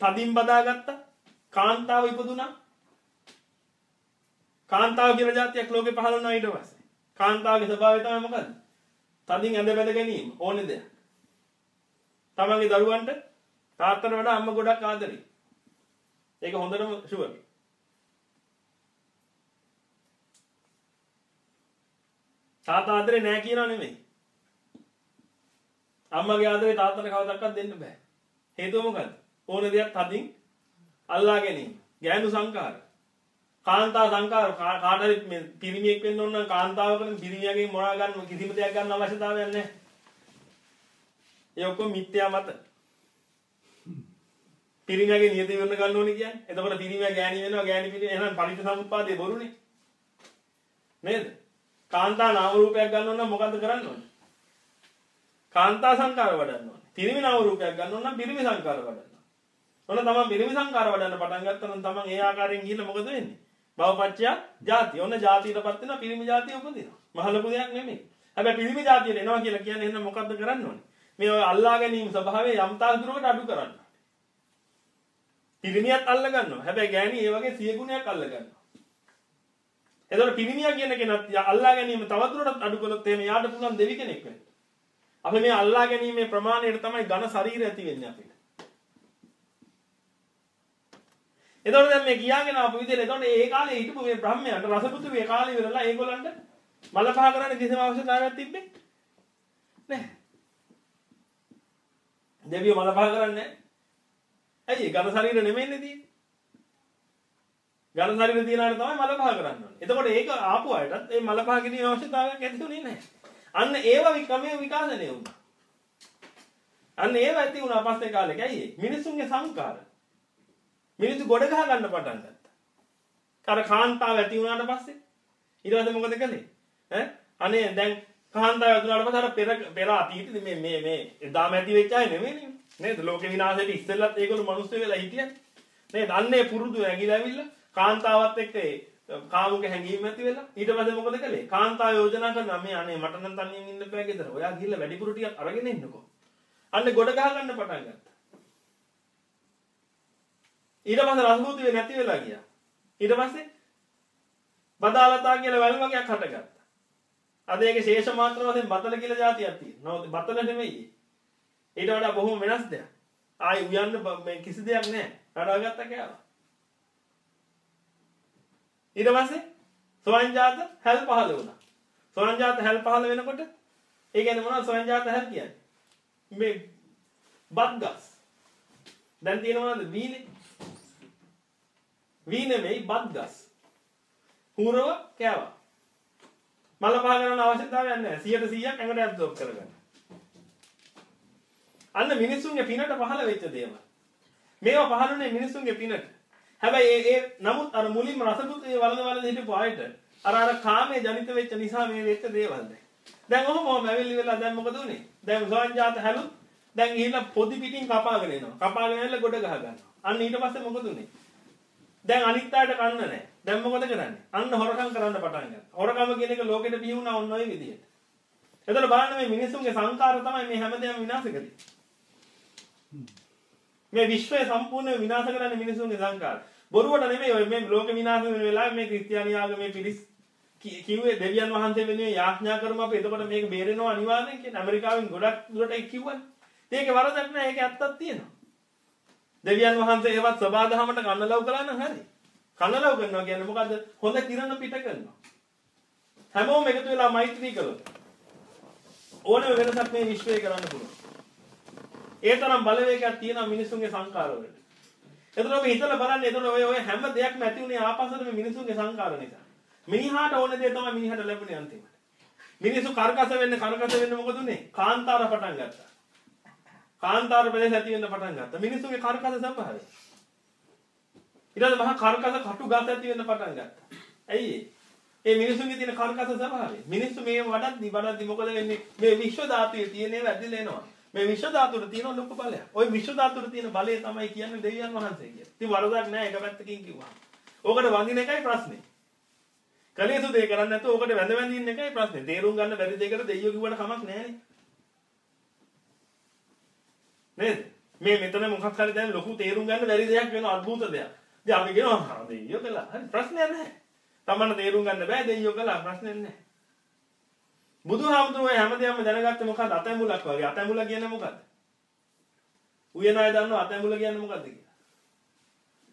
තදින් බදාගත්තා, කාන්තාව ඉපදුනා. කාන්තාව කියලා જાතියක් ලෝකේ පහළ වුණා ඊට පස්සේ. කාන්තාවගේ ස්වභාවය තමයි මොකද්ද? තදින් ඇඳ බැඳ ගැනීම ඕනේ දෙයක්. තමන්ගේ දරුවන්ට තාත්තට වඩා අම්මා ගොඩක් ආදරේ. ඒක හොඳටම ෂුවර්. තාත්තා ආදරේ නෑ කියනවා නෙමෙයි. අම්මගේ ආදරේ තාත්තට කවදාවත් දෙන්න බෑ. හේතුව මොකද්ද? ඕන දෙයක් තදින් අල්ලා ගැනීම. ගෑනු සංකාර. කාන්තා සංකාර කාට හරි පිරිමියෙක් වෙන්න ඕන නම් කාන්තාවකට පිරිමියගෙන් මොනවා ගන්න කිසිම දෙයක් ගන්න අවශ්‍යතාවයක් නැහැ. ඒ ඔක්කොම මිත්‍යා මත. පිරිමියාගේ නියති වෙන්න ගන්න ඕනේ කියන්නේ. එතකොට පිරිමියා ගෑණි වෙනවා ගෑණි පිරිමි එහෙනම් පටිච්ච සමුප්පාදේ බොරුනේ. නේද? කාන්තා නාම රූපයක් ගන්න ඕන නම් මොකද්ද කරන්න ඕනේ? කාන්තා සංකාර වඩන්න ඕනේ. පිරිමි නාම රූපයක් ගන්න ඕන නම් පිරිමි සංකාර වඩන්න. ඔන්න තමන් පිරිමි සංකාර වඩන්න පටන් ගත්තා නම් තමන් ඒ ආකාරයෙන් ගිහින් මොකද වෙන්නේ? භවපච්චය ಜಾති. ඔන්න ಜಾතියටපත් වෙනවා පිරිමි ಜಾතිය උපදිනවා. මහ ලොකු දෙයක් නෙමෙයි. හැබැයි පිරිමි ಜಾතියට එනවා කියලා කියන්නේ එහෙනම් මොකද්ද කරන්න ඕනේ? මේ අල්ලා ගැනීම ස්වභාවය යම්තාක් දුරකට අඩු කරන්න. පිරිමියත් අල්ල ගන්නවා. හැබැයි ගෑණි ඒ වගේ සිය ගුණයක් අල්ල ගන්නවා. එතකොට පිරිමියා කියන කෙනත් අල්ලා ගැනීම තවදුරටත් අඩු කළොත් එහෙම යාට පුළුවන් දෙවි කෙනෙක් වෙන්න. අපි මේ අල්ලා ගැනීමේ ප්‍රමාණයට තමයි ඝන ශරීරය ඇති වෙන්නේ අපිට. එතකොට දැන් මේ කියාගෙන ආපු විදිහට එතකොට ඒ කාලේ හිටපු මේ බ්‍රහ්මයන්ට රසපුතු මේ කාලේ ඉවරලා ඒගොල්ලන්ට මල පහ කරන්න කිසිම අවශ්‍යතාවයක් තිබ්බේ නැහැ. දෙවියෝ මල පහ කරන්නේ ඇයි ඝන ශරීර නෙමෙයිනේ තියෙන්නේ. ඝන ශරීර තියනාට තමයි මල පහ කරන්න ඕනේ. එතකොට ඒක ආපු අයටත් මේ මල පහ කිරීමේ අවශ්‍යතාවයක් ඇතිුනේ නැහැ. අන්න ඒව වික්‍රමයේ විකාශනය වුණා. අන්න ඒව ඇති වුණා පස්සේ කාලෙක ඇයි මිනිසුන්ගේ සංකාර මිනිස්සු ගොඩ ගහ ගන්න පටන් ගත්තා. අර කාන්තාව ඇති වුණාට පස්සේ ඊට පස්සේ මොකද කළේ? ඈ අනේ දැන් කාන්තාව ඇති වුණාට පස්සේ අර පෙර පෙර අතීතෙදි මේ මේ මේ එදාම ඇති වෙච්ච අය නෙවෙයි නේද? ලෝක විනාශයට ඉස්සෙල්ලත් ඒගොල්ලෝ මිනිස්සු වෙලා හිටියනේ. නේද? අන්නේ පුරුදු ඇඟිලා ඇවිල්ලා කාන්තාවත් එක්ක කාමුක හැඟීම් ඇති වෙලා ඊට පස්සේ මොකද කළේ? කාන්තාව යෝජනා කරනවා මේ අනේ මට නම් තනියෙන් ඉන්න බෑ ගෙදර. ඔයා ගිහිල්ලා වැඩිපුර ටිකක් අරගෙන එන්නකෝ. අන්න ගොඩ ගහ ගන්න පටන් ගත්තා. ඊට පස්සේ රසමුතුවේ නැති වෙලා ගියා. ඊට පස්සේ බදාලතා කියලා වැල් වගේක් හටගත්තා. අද ඒකේ ශේෂ මාත්‍ර වශයෙන් බතල කියලා જાතියක් තියෙනවා. බතල නෙමෙයි. ඊට වඩා බොහොම වෙනස් දෙයක්. ආයි උයන්න මේ කිසි දෙයක් නැහැ. නඩවගත්ත කෑවා. ඊට පස්සේ සොයන්ජාත හැල් පහළ වුණා. සොයන්ජාත හැල් පහළ වෙනකොට ඒ කියන්නේ මොනවද සොයන්ජාත හැල් කියන්නේ? මේ බත් ගස්. දැන් තියෙනවද වීනේ? වී නෙමෙයි බත් ගස්. හුරව කෑවා. මල පහ කරන්න අවශ්‍යතාවයක් නැහැ. 100% ඇඟට ඇබ්සෝබ් කරගන්න. අන්න මිනිසුන්ගේ පිනට පහළ වෙච්ච දේවල්. මේවා පහළුනේ මිනිසුන්ගේ පිනට. හැබැයි ඒ ඒ නමුත් අර මුලින්ම රසපුත් ඒ වලද වලද හිටපු ආයත අර අර කාමයේ ජනිත වෙච්ච නිසා මේ වෙච්ච දේවල් දැන්. දැන් ඔහොම ඔහොම ඇවිල්ලි වෙලා දැන් මොකද උනේ? දැන් සෝන්ජාත හැලුත් දැන් ගිහිල්ලා පොඩි පිටින් කපාගෙන එනවා. කපාගෙන ඇවිල්ලා ගොඩ ගහ ගන්නවා. අන්න ඊට පස්සේ මොකද උනේ? දැන් අනිත් අයට කන්න නැහැ. දැන් මොකද කරන්නේ? අන්න හොරකම් කරන්න පටන් ගත්තා. හොරකම කියන එක ලෝකෙට බිහි වුණා ඔන්න ඔය විදිහට. එතකොට බලන්න මේ මිනිසුන්ගේ සංකාර තමයි මේ හැමදේම විනාශ කරන්නේ. මේ විශ්වය සම්පූර්ණ විනාශ කරන්නේ මිනිසුන්ගේ සංකාර. බොරුවට නෙමෙයි ඔය මේ ලෝක විනාශ වෙන වෙලාවේ මේ ක්‍රිස්තියානි ආගමේ පිරිස් කිව්වේ දෙවියන් වහන්සේ වෙනුවෙන් යාඥා කරමු අපි එතකොට මේක බේරෙනවා අනිවාර්යෙන් කියන ඇමරිකාවෙන් ගොඩක් දුරට ඒක කිව්වනේ. ඒකේ වරදක් නැහැ ඒකේ ඇත්තක් තියෙනවා. දෙවියන් වහන්සේ ඒවත් සබාදහමට කන්නලව් කළා නම් හරි. කන්නලව් කරනවා කියන්නේ මොකද්ද? හොඳ කිරණ පිට කරනවා. හැමෝම එකතු වෙලා මෛත්‍රී කළොත් ඕනම වෙනසක් මේ විශ්වයේ කරන්න පුළුවන්. ඒ තරම් බලවේගයක් තියෙනවා මිනිසුන්ගේ සංකාරවලට. එතකොට ඔබ හිතලා බලන්න එතකොට ඔය ඔය හැම දෙයක්ම ඇති උනේ ආපස්සට මේ මිනිසුන්ගේ සංකාර නිසා. මිනිහාට ඕන දේ තමයි මිනිහට ලැබුණේ අන්තිමට. මිනිස්සු කරකස වෙන්න කරකස වෙන්න මොකද උනේ? කාන්තාර පටන් ගත්තා. කාන්තාර ප්‍රදේශ ඇති වෙන්න පටන් ගත්තා. මිනිස්සුගේ කරකස ස්වභාවය. ඊට පස්සේ මහා කරකස කටු ගත ඇති වෙන්න පටන් ගත්තා. ඇයි ඒ මිනිසුන්ගේ තියෙන කරකස ස්වභාවය. මිනිස්සු මේ වඩද්දි වඩද්දි මොකද වෙන්නේ? මේ විශ්ව ධාතුවේ තියෙන ඒවා ඇදිලා එනවා. මේ විශ්ව ධාතුර තියෙන ලොකු බලයක්. ওই විශ්ව ධාතුර තියෙන බලය තමයි කියන්නේ දෙවියන් වහන්සේ කියලා. ඉතින් වරදක් නෑ එක පැත්තකින් කිව්වම. ඕකට වඳින එකයි ප්‍රශ්නේ. කල යුතු දේ කරන්නේ නැතුව ඕකට වැඳ වැඳ ඉන්න එකයි ප්‍රශ්නේ. තේරුම් ගන්න බැරි දෙයකට දෙයියෝ කිව්වට කමක් නෑනේ. නේද? මේ මෙතන මොකක් හරි දැන් ලොකු තේරුම් ගන්න බැරි දෙයක් වෙන අద్භූත දෙයක්. ඉතින් අපි කියනවා දෙයියෝ කළා. හරි ප්‍රශ්නයක් නෑ. තමන්න තේරුම් ගන්න බෑ දෙයියෝ කළා ප්‍රශ්නයක් නෑ. බුදුහාමුදුරුවෝ හැමදේම දැනගත්තේ මොකද්ද? අතැඹුලක් වගේ. අතැඹුල කියන්නේ මොකද්ද? උයන අය දන්නවා අතැඹුල කියන්නේ මොකද්ද කියලා.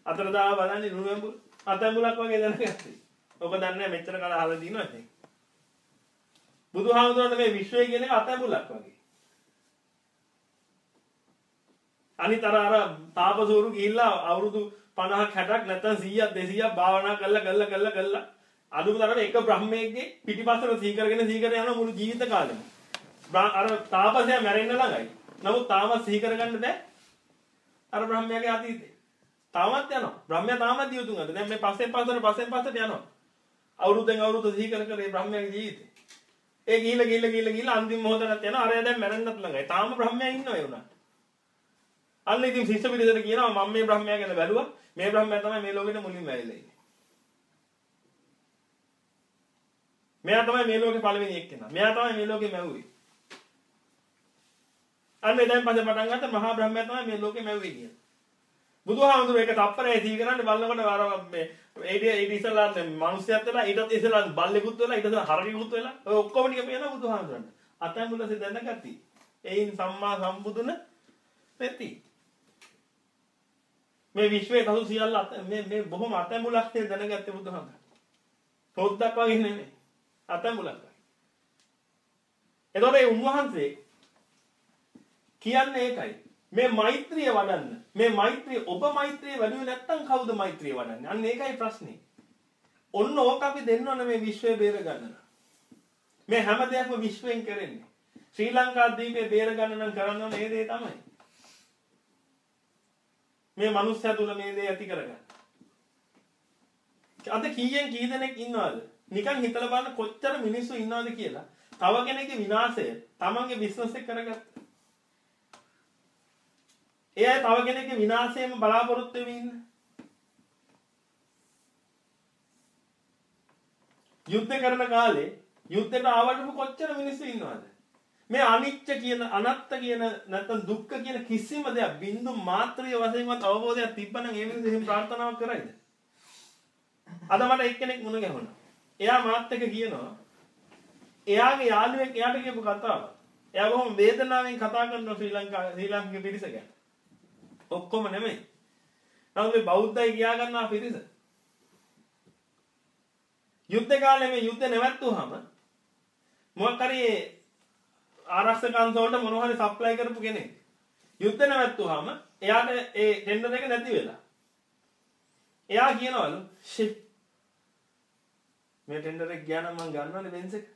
අතර දාව බලන්නේ නුඹ අතැඹුලක් වගේ දැනගත්තේ. ඔබ දන්නේ මෙච්චර කාල අහලා දිනනවා ඉතින්. බුදුහාමුදුරනේ මේ විශ්වය කියන එක අතැඹුලක් වගේ. අනිත් අර අර තාපසවරු ගිහිල්ලා අවුරුදු 50ක් 60ක් නැත්නම් 100ක් 200ක් භාවනා කරලා කරලා කරලා කරලා අදුම තරමේ එක බ්‍රහ්මයෙක්ගේ පිටිපස්සට සීකරගෙන සීකරගෙන යන මුළු ජීවිත කාලෙම. අර තාපසයා මැරෙන්න ළඟයි. නමුත් තාමත් සිහි කරගන්න බෑ. අර බ්‍රහ්මයාගේ අතීතේ. තාමත් යනවා. බ්‍රහ්මයා තාමත් දියුතුන් අද. දැන් මේ පස්සෙන් පස්සට පස්සෙන් පස්සට යනවා. අවුරුද්දෙන් අවුරුද්ද සිහි කර කර මේ බ්‍රහ්මයාගේ ජීවිතේ. ඒ ගිහිල්ලා ගිහිල්ලා ගිහිල්ලා ගිහිල්ලා අන්තිම මොහොතට යනවා. අරයා දැන් මැරෙන්නත් ළඟයි. තාම බ්‍රහ්මයා ඉන්නවා ඒ උනාට. අන්න ඉතින් ශිෂ්‍ය පිරිසට කියනවා මම මේ බ්‍රහ්මයා ගැන බැලුවා. මේ බ්‍රහ්මයා තමයි මේ ලෝකෙට මුලින්ම ඇවිල්ලා ඉන්නේ. මෙයා තමයි මේ ලෝකේ පළවෙනි එක්කෙනා. මෙයා තමයි මේ ලෝකේ මැව්වේ. අන්න එදන් පස්සේ පටන් ගත්ත මහා බ්‍රහ්මයා තමයි මේ ලෝකේ මැව්වේ කියන්නේ. බුදුහාමුදුරුවෝ ඒක තප්පරේ දී කරන්නේ බලනකොට අර මේ ඒඩි ඒඩි ඉස්සලා මිනිස්සුත් වෙලා ඊටත් ඉස්සලා බල්ලෙකුත් වෙලා ඊට ඉස්සලා හරකෙකුත් වෙලා ඔය ඔක්කොම ටික පේනවා බුදුහාමුදුරන්ට. අතැඹුලසේ දැනගatti. එයින් සම්මා සම්බුදුන වෙති. මේ විශ්වයේ කසු සියල්ල මේ මේ බොහොම අතැඹුලක් දැනගත්තේ බුදුහාමුදුරන්. පොද්දක් වගේ නෙමෙයි. අතැඹුලක්. එතකොට ඒ උන්වහන්සේ කියන්නේ ඒකයි. මේ මෛත්‍රිය වඩන්න. මේ මෛත්‍රිය ඔබ මෛත්‍රිය වැඩුවේ නැත්නම් කවුද මෛත්‍රිය වඩන්නේ? අන්න ඒකයි ප්‍රශ්නේ. ඔන්න ඕක අපි දෙන්න ඕන මේ විශ්වය බේර ගන්න. මේ හැම දෙයක්ම විශ්වයෙන් කරන්නේ. ශ්‍රී ලංකා දීපේ බේර ගන්න නම් කරන්න ඕන ඒ දේ තමයි. මේ මනුස්සයා තුල මේ දේ ඇති කරගන්න. අද කීයෙන් කී දෙනෙක් ඉන්නවද? නිකන් හිතලා බලන්න කොච්චර මිනිස්සු ඉන්නවද කියලා. තව කෙනෙක්ගේ විනාශය තමන්ගේ බිස්නස් එක කරගත්තා. ඒ අය තව කෙනෙක්ගේ විනාශයෙන්ම බලාපොරොත්තු වෙමින් ඉන්න. යුද්ධ කරන කාලේ යුද්ධයට ආවටම කොච්චර මිනිස්සු ඉන්නවද? මේ අනිච්ච කියන අනත්ත කියන නැත්නම් දුක්ඛ කියන කිසිම දෙයක් බින්දු මාත්‍රිය වශයෙන්වත් අවබෝධයක් තිබ්බනම් ඒ මිනිස්සු එහෙම ප්‍රාර්ථනාවක් කරයිද? අද මට එක්කෙනෙක් මුණ ගැහුණා. එයා මාත් එක්ක කියනවා එයාගේ යාළුවෙක් එයාට කියපු කතාවක්. එයා බොහොම වේදනාවෙන් කතා කරනවා ශ්‍රී ලංකාවේ ශ්‍රී ලාංකික පිරිස ගැන. ඔක්කොම නෙමෙයි. නමුත් මේ බෞද්ධයි කියා ගන්නා පිරිස යුද්ධ කාලේ මේ යුද්ධ නැවැත්තුවාම මොකක් හරි ආරක්ෂක අංශ වලට මොනවා හරි සප්ලයි කරපු කෙනෙක් යුද්ධ නැවැත්තුවාම එයාට ඒ ටෙන්ඩර් එක නැති වෙලා එයා කියනවලු ෂිප් මේ ටෙන්ඩර් එක ගියා නම් මම ගන්නවනේ බෙන්ස් එක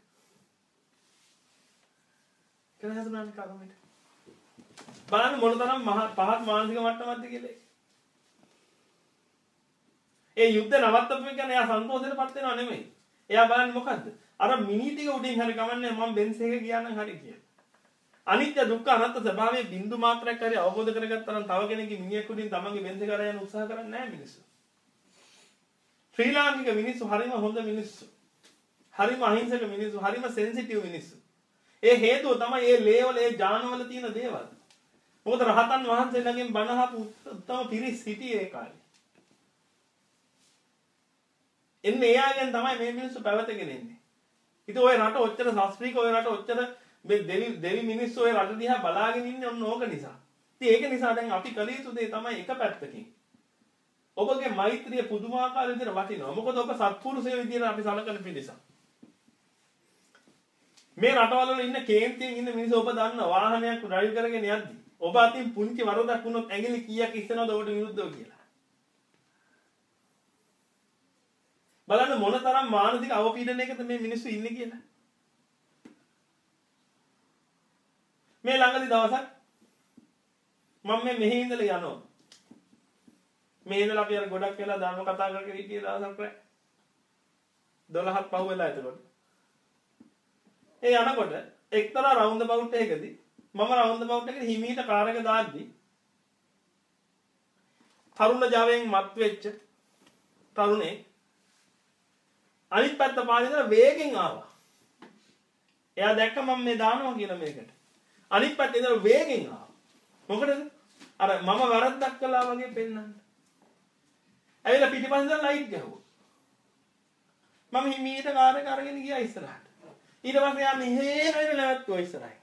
කියලා හසුනාන්නේ කවමද බලන්න මොනතරම් පහත් මානසික මට්ටමක්ද කියලා ඒ යුද්ධ නවත්තපු එක කියන්නේ එයා සන්තෝෂෙටපත් වෙනව නෙමෙයි. එයා බලන්නේ මොකද්ද? අර මිනි ටික උඩින් හරි කමන්නේ මම බෙන්ස් එක ගියා නම් හරි කියලා. අනිත්‍ය දුක්ඛ අනාත්ම ස්වභාවයේ බිඳු මාත්‍රයක් හරි අවබෝධ කරගත්තා නම් තව කෙනෙක්ගේ මිනිහෙක් උඩින් තමන්ගේ බෙන්ස් එක අරගෙන උත්සාහ කරන්නේ නැහැ මිනිස්සු. ශ්‍රී ලාංකික මිනිස්සු හරිම හොඳ මිනිස්සු. හරිම අහිංසක මිනිස්සු, හරිම සෙන්සිටිව් මිනිස්සු. ඒ හේතුව තමයි මේ ලේවල ඒ ජානවල තියෙන දේවල්. මොකද රහතන් වහන්සේලාගෙන් බණ අහපු උත්තම පිරිස් හිටියේ ඒ කාලේ. එන්නේ එයාගෙන් තමයි මේ මිනිස්සු පැවතගෙන ඉන්නේ. ඉතින් ওই රට ඔච්චර ශාස්ත්‍රීය ওই රට ඔච්චර මේ දෙවි දෙවි මිනිස්සු ওই රට දිහා බලාගෙන ඉන්නේ ඔන්න ඕක නිසා. ඉතින් ඒක නිසා දැන් අපි කළ යුතු දේ තමයි එක පැත්තකින්. ඔබගේ මෛත්‍රිය පුදුමාකාර විදිහට වටිනවා. මොකද ඔබ සත්පුරුෂය විදිහට අපි සලකන පිළිසක්. මේ රටවල වල ඉන්න කේන්තියෙන් ඉන්න මිනිස්සු ඔබ දන්න වාහනයක් ඩ්‍රයිව් කරගෙන යද්දි ඔබ අතින් පුංචි වරදක් වුණොත් ඇඟිලි කීයක් ඉස්සනවද ඔබට විරුද්ධව කියලා. බලන්න මොන තරම් මානසික අවපීඩනයකද මේ මිනිස්සු ඉන්නේ කියලා. මේ ළඟදි දවසක් මම මේ මෙහි ඉඳලා යනවා. මේ ඉඳලා අපි අර ගොඩක් වෙලා ධර්ම කතා කරගෙන හිටිය දවසක් රැ 12ක් පහු වෙලා එතකොට. ඒ යනකොට එක්තරා රවුන්ඩ් බවුට් එකකදී මම රවුන්ඩ් බවුට් එකට හිමීට කාර් එක දාද්දි තරුණ ජවයෙන් මත් වෙච්ච තරුණේ අනිත් පැත්ත පාරේ වේගෙන් ආවා. එයා දැක්ක මම මේ දානවා කියලා මේකට. අනිත් පැත්තේ ඉඳලා වේගෙන් ආවා. මොකටද? අර මම වැරද්දක් කළා වගේ පෙන්වන්න. ඇවිල්ලා පිටිපස්සෙන් ලයිට් ගැහුවා. මම හිමීට කාර් එක අරගෙන ගියා ඉස්සරහට. ඊට පස්සේ යා මෙහෙම වෙලා නැවතුවා ඉස්සරහින්.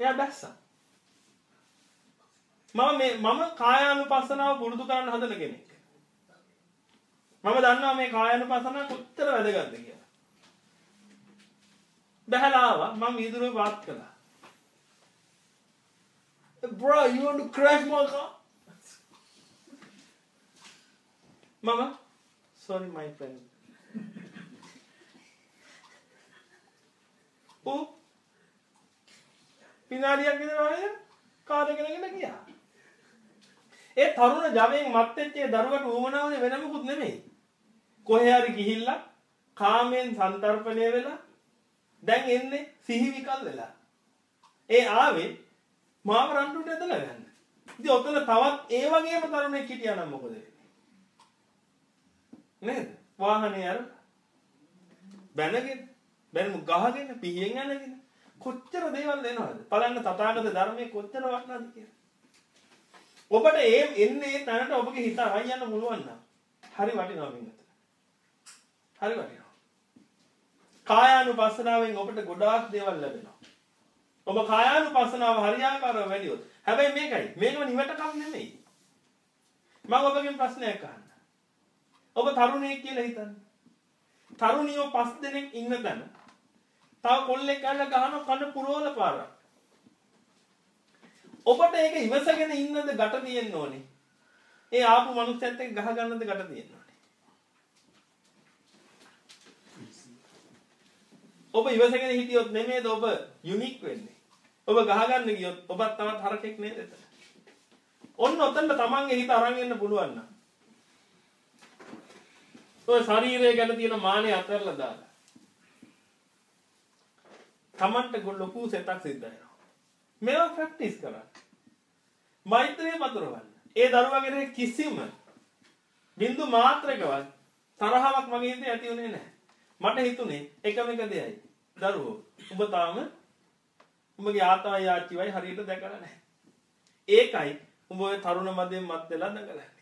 එයා බැස්සා. මම මේ මම කායානුපස්සනාව පුරුදු කරන්න හදන කෙනෙක්. මම දන්නවා මේ කායානුපස්සනාව කොච්චර වැදගත්ද කියලා. බහැලා ආවා මම වීදුරුවේ වාත් කළා. Bro, you want to crash my car? Mama, sorry my friend. ඌ විනාඩියක් විතර වගේ කාර් එක ගෙනගෙන ගියා. ඒ තරුණ ජවයෙන් මත් වෙච්ච ඒ දරුවට උවමනාවනේ වෙන මොකුත් නෙමෙයි. කොහේ හරි ගිහිල්ලා කාමෙන් සන්තරපණය වෙලා දැන් එන්නේ සිහි විකල් වෙලා. ඒ ආවේ මාව රණ්ඩුවට ඇදලා ගන්න. ඉතින් ඔතන තවත් ඒ වගේම තරුණෙක් හිටියා නම් මොකද වෙන්නේ? නේද? වාහනේ අර බැනගෙන බැනමු ගහගෙන පිහියෙන් යනගෙන කොච්චර දේවල් වෙනවද? බලන්න තථාගත ධර්මයේ කොච්චර වටිනවද කියලා. ඔබට ඒ එන්නේ තැනට ඔබගේ හිත අරන් යන්න පුළුවන් නම් හරි වටිනවා මිනිහට. හරි වටිනවා. කායානුපස්සනාවෙන් ඔබට ගොඩාක් දේවල් ලැබෙනවා. ඔබ කායානුපස්සනාව හරියාකාරව වැඩිවොත්. හැබැයි මේකයි. මේකම නිවටකම් නෙමෙයි. මම ඔබගෙන් ප්‍රශ්නයක් අහන්න. ඔබ තරුණයෙක් කියලා හිතන්න. තරුණියෝ පස් දෙනෙක් ඉන්න තැන තව කොල්ලෙක් ඇල්ල ගහන කන පුරවල පාරක්. ඔබට ඒක ඉවසගෙන ඉන්නද ගැට තියෙන්න ඕනේ. ඒ ආපු මනුස්සයත් එක්ක ගහ ගන්නද ගැට තියෙන්න ඕනේ. ඔබ ඉවසගෙන හිටියොත් නෙමෙයිද ඔබ යුනික් වෙන්නේ. ඔබ ගහ ගන්න ගියොත් ඔබත් තවත් හරකෙක් නේද එතන. ඔන්න ඔතන තමන්ගේ හිත අරන් එන්න පුළුවන් නම්. ඔය ශරීරය ගැන තියෙන මානෙ අතහැරලා දාලා. තමන්ට ලොකු සෙතක් සිද්ධ වෙනවා. මේවා ප්‍රැක්ටිස් කරන්න. මෛත්‍රිය මතුරවන්න. ඒ දරුවා කෙරෙහි කිසිම බින්දු මාත්‍රකවත් තරහවක් මගේ හිතේ ඇති වුණේ නැහැ. මට හිතුනේ එකම එක දෙයයි. දරුවෝ ඔබ තාම උඹගේ ආතායි ආච්චිවයි හරියට දැකලා නැහැ. ඒකයි උඹ ඔය තරුණ මදෙන් මත් වෙලා දඟලන්නේ.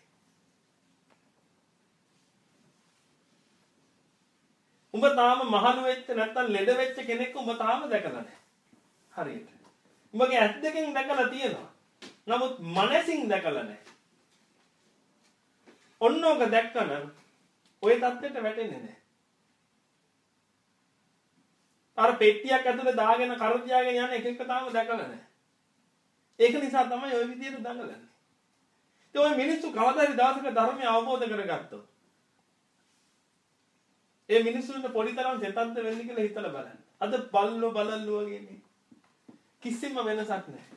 උඹ තාම මහලු වෙච්ච නැත්නම් ලෙඩ වෙච්ච කෙනෙක් උඹ තාම දැකලා නැහැ. හරියට. උඹගේ ඇස් දෙකෙන් දැකලා තියෙනවා. නමුත් මනසින් දැකලා නැහැ. ඔන්න ඕක දැක්කනම් ওই தත්ත්වයට වැටෙන්නේ නැහැ. අර පෙට්ටියක් ඇතුලේ දාගෙන කරුතියාගෙන යන එක එක තාම දැකලා නැහැ. ඒක නිසා තමයි ওই විදියට දඟලන්නේ. ඒ ඔය මිනිස්සු කවදා හරි දවසක ධර්මය අවබෝධ කරගත්තොත් ඒ මිනිස්සුන්ට පොඩි තරම් සෙතන්ත වෙන්නේ කියලා හිතලා බලන්න. අද බල්ලෝ බලල්ලෝ වගේ කිසිම වෙනසක් නැහැ.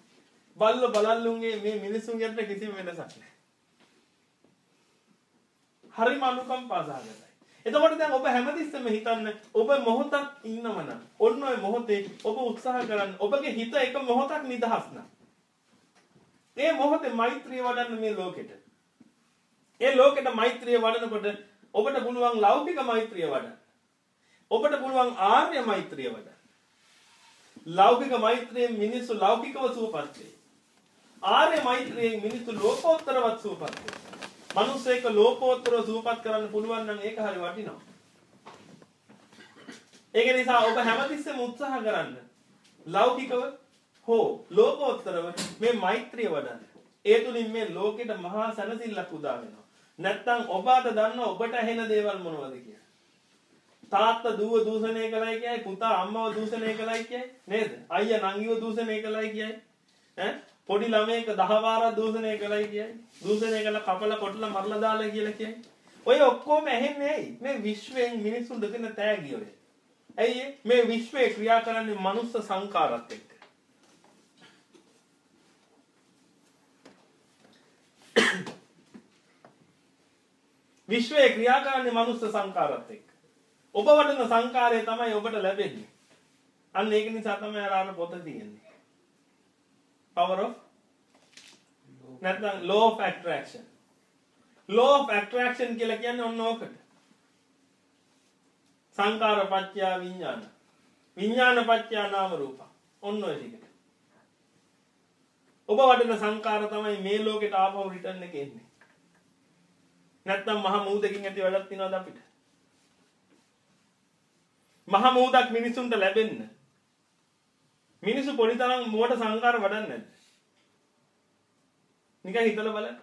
බල්ලෝ බලල්ලුන්ගේ මේ මිනිස්සුන්ගේ අතර කිසිම වෙනසක් නැහැ. හරිම අනුකම්පා සහගතයි. එතකොට දැන් ඔබ හැමතිස්සෙම හිතන්න ඔබ මොහොතක් ඉන්නවනම් ඔන්න ඔය මොහොතේ ඔබ උත්සාහ කරන්න ඔබගේ හිත එක මොහොතක් නිදහස් නම් ඒ මොහොතේ මෛත්‍රිය වඩන්න මේ ලෝකෙට. ඒ ලෝකෙට මෛත්‍රිය වඩනකොට ඔබට පුළුවන් ලෞකික මෛත්‍රිය වඩන්න. ඔබට පුළුවන් ආර්ය මෛත්‍රිය වඩන්න. ලෞකික මෛත්‍රියෙන් මිනිස්සු ලෞකිකව සුවපත් වේ. ආර්ය මෛත්‍රියෙන් මිනිස්සු ලෝකෝත්තරවත් සුවපත් වේ. මිනිස්සෙක් ලෝකෝත්තරව සුවපත් කරන්න පුළුවන් නම් ඒක හරි වටිනවා. ඒක නිසා ඔබ හැමතිස්සෙම උත්සාහ කරන්න. ලෞකිකව හෝ ලෝකෝත්තරව මේ මෛත්‍රිය වඩන්න. ඒ තුලින් මේ ලෝකෙට මහා සැනසෙල්ලක් උදා වෙනවා. නැත්තම් ඔබ අද දන්න ඔබට ඇහෙන දේවල් මොනවද කියලා. තාත්තා දුව දූෂණය කළයි කියයි පුතා අම්මව දූෂණය කළයි කියයි නේද? අයියා නංගිව දූෂණය කළයි කියයි. ඈ පොඩි ළමයෙක් 10 වාරක් දූෂණය කළයි කියයි. දූෂණය කළා කපලා කොටලා මරලා දාලා කියලා කියයි. ඔය ඔක්කොම ඇහෙන්නේ ඇයි? මේ විශ්වයෙන් මිනිසුන් දෙන තෑගි ඔය. ඇයි මේ විශ්වයේ ක්‍රියා කරන්නේ මනුස්ස සංකාරات එක්ක. විශ්වයේ ක්‍රියාකාරී මනුස්ස සංකාරات එක්ක. ඔබ වඩන සංකාරය තමයි ඔබට ලැබෙන්නේ. අන්න ඒක නිසා තමයි අර අර පොත තියෙන්නේ. power of නැත්නම් law of attraction. law of attraction කියලා කියන්නේ ඔන්න ඕකට. සංකාර පත්‍ය විඥාන. විඥාන පත්‍ය නාම රූප. ඔන්න ඔය ටිකට. ඔබ වඩන සංකාර තමයි මේ ලෝකෙට ආපහු රිටර්න් එක එන්නේ. නැත්නම් මහ මූදකින් ඇති වැඩක් තියනවද අපිට? මහ මූදක් මිනිසුන්ට ලැබෙන්න. මිනිස්සු පොඩි තරම් මුවට සංකාර වඩන්නේ නැද්ද? නිකන් හිතලා බලන්න.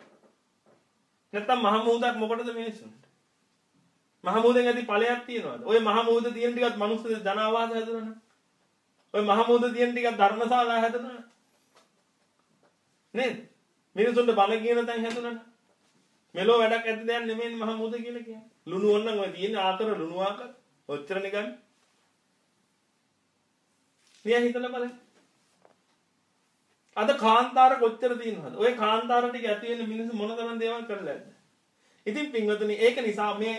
නැත්නම් මහ මූදක් මොකටද මිනිසුන්ට? මහ මූදෙන් ඇති ඵලයක් තියනවද? ওই මහ මූද තියෙන ටිකත් මනුස්ස ජනාවාස හැදුනා. ওই මහ මූද තියෙන ටිකත් ධර්මශාලා හැදුනා. නේද? මිනිසුන්ට බණ කියන තැන් හැදුනා. මෙලෝ වැඩක් ඇති දෙයක් නෙමෙයි මහ මුද කියලා කියන්නේ. ලුණු ඕනනම් ඔය තියෙන ආකර ලුණු ආකර. ඔච්චර නිකන්. මෙයා හිතලා බලන්න. අද කාන්තාර කොච්චර තියෙනවද? ඔය කාන්තාර ටික ඇති වෙන මිනිස්සු මොන තරම් දේවල් කරලා ඇද්ද? ඉතින් පින්වතුනි ඒක නිසා මේ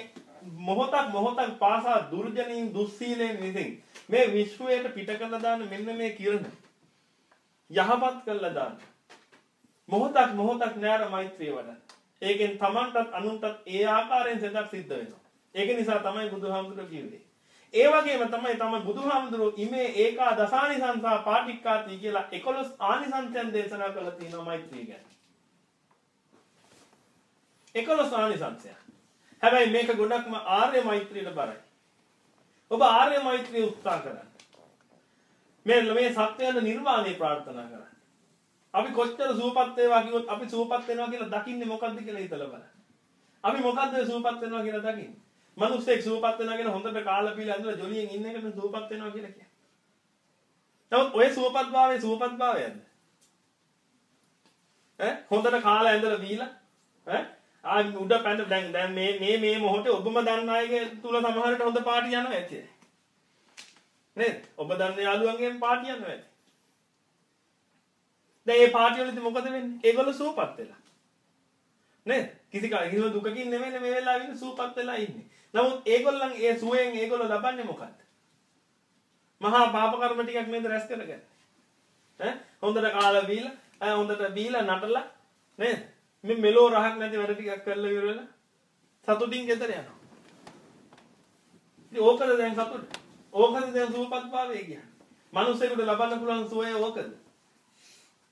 මොහොතක් මොහොතක් පාසා දුර්ජනීන් දුස්සීලෙන් විසින් මේ විශ්වයට පිට කළ දාන මෙන්න මේ කිරණ යහපත් කළා දාන්න. මොහොතක් මොහොතක් නෑර මෛත්‍රිය වඩන්න. ඒකෙන් තමන්ටත් අනුන්ටත් ඒ ආකාරයෙන් සෙතක් සිද්ධ වෙනවා. ඒක නිසා තමයි බුදුහාමුදුරුවෝ කිව්වේ. ඒ වගේම තමයි තමයි බුදුහාමුදුරුවෝ ඉමේ ඒකා දසානිසංසා පාටික්කාති කියලා 11 ආනිසංසයන් දේශනා කළා තියෙනවා මෛත්‍රිය ගැන. 11 ආනිසංසය. හැබැයි මේක ගොඩක්ම ආර්ය මෛත්‍රියට බරයි. ඔබ ආර්ය මෛත්‍රිය උත්සාහ කරන්න. මේ මේ සත්‍යයන් නිර්වාණය ප්‍රාර්ථනා කරන්න. අපි කොච්චර සූපත් වේවා කිව්වොත් අපි සූපත් වෙනවා කියලා දකින්නේ මොකද්ද කියලා හිතලා බලන්න. අපි මොකද්ද සූපත් වෙනවා කියලා දකින්නේ? මිනිස්සෙක් සූපත් වෙනවා කියන හොඳට කාලා පීලා ඇඳලා ජොලියෙන් ඉන්න එකට සූපත් වෙනවා කියලා කියන්නේ. නමුත් ඔය සූපත් භාවයේ සූපත් භාවයක්ද? ඈ හොඳට කාලා ඇඳලා බීලා ඈ ආ උඩ පැන දැන් දැන් මේ මේ මේ මොහොතේ ඔබම දන්න අයගේ තුල සමහරට හොඳ පාටි යනවා ඇති. නේද? ඔබ දන්න යාළුවන්ගෙන් පාටි යනවා ඇති. දැන් මේ පාටි වලදී මොකද වෙන්නේ? ඒගොල්ලෝ සූපත් වෙලා. නේද? කිසි කිසිම දුකකින් නෙමෙයි මේ වෙලාවෙ ඉන්නේ සූපත් වෙලා ඉන්නේ. නමුත් ඒගොල්ලන් ඒ සුවයෙන් ඒගොල්ලෝ ලබන්නේ මොකද්ද? මහා පාප කර්ම ටිකක් නේද රැස් කරගන්නේ. ඈ හොඳට කාලා බීලා, ඈ හොඳට බීලා නටලා නේද? මේ මෙලෝ රහක් නැති වැඩ ටිකක් කරලා ඉවර වෙලා සතුටින් ගෙදර යනවා. ඉතින් ඕකද දැන් සතුට? ඕකද දැන් සූපත් භාවය කියන්නේ? මිනිස්සුන්ට ලබන්න පුළුවන් සුවය ඕකද?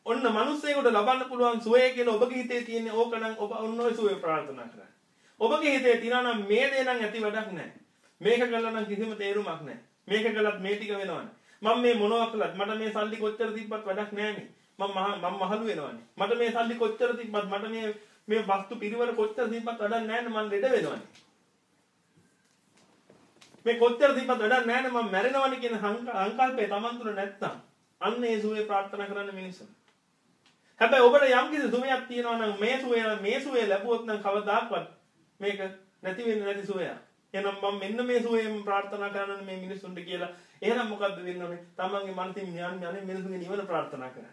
ඔන්න මිනිස්සෙකුට ලබන්න පුළුවන් සුවය කියලා ඔබගේ හිතේ තියෙන ඕක නම් ඔබ ඔන්න ඔය සුවය ප්‍රාර්ථනා කරන්න. ඔබගේ හිතේ තියෙනවා නම් මේ දේ නම් ඇති වැඩක් නැහැ. මේක කළා නම් කිසිම තේරුමක් නැහැ. මේක කළත් මේ ටික වෙනවනේ. මම මේ මොනවා කළත් මට මේ සල්ලි කොච්චර තිබ්බත් වැඩක් නැහැ නේ. මම මම මහලු වෙනවනේ. මට මේ සල්ලි කොච්චර තිබ්බත් මට මේ මේ වස්තු පිරිවර කොච්චර දීපත් වැඩක් නැහැ මම ලෙඩ වෙනවනේ. මේ කොච්චර දීපත් වැඩක් නැහැ මම මැරෙනවනේ කියන සංකල්පය Taman තුල නැත්තම් අන්න ඒ සුවේ ප්‍රාර්ථනා කරන්න මිනිස්සු. හැබැයි ඔබට යම් කිසි සුවයක් තියෙනවා නම් මේ සුවේ මේ සුවේ ලැබුවොත් නම් කවදාක්වත් මේක නැති වෙන්නේ නැති සුවයක්. එහෙනම් මම මෙන්න මේ සුවයෙන් ප්‍රාර්ථනා කරන්න මේ මිනිස්සුන්ට කියලා. එහෙනම් මොකද්ද වෙන්න ඕනේ? තමන්ගේ මනසින් යන්නේ යන්නේ මිනිස්සුන්ගේ නිවන ප්‍රාර්ථනා කරන්න.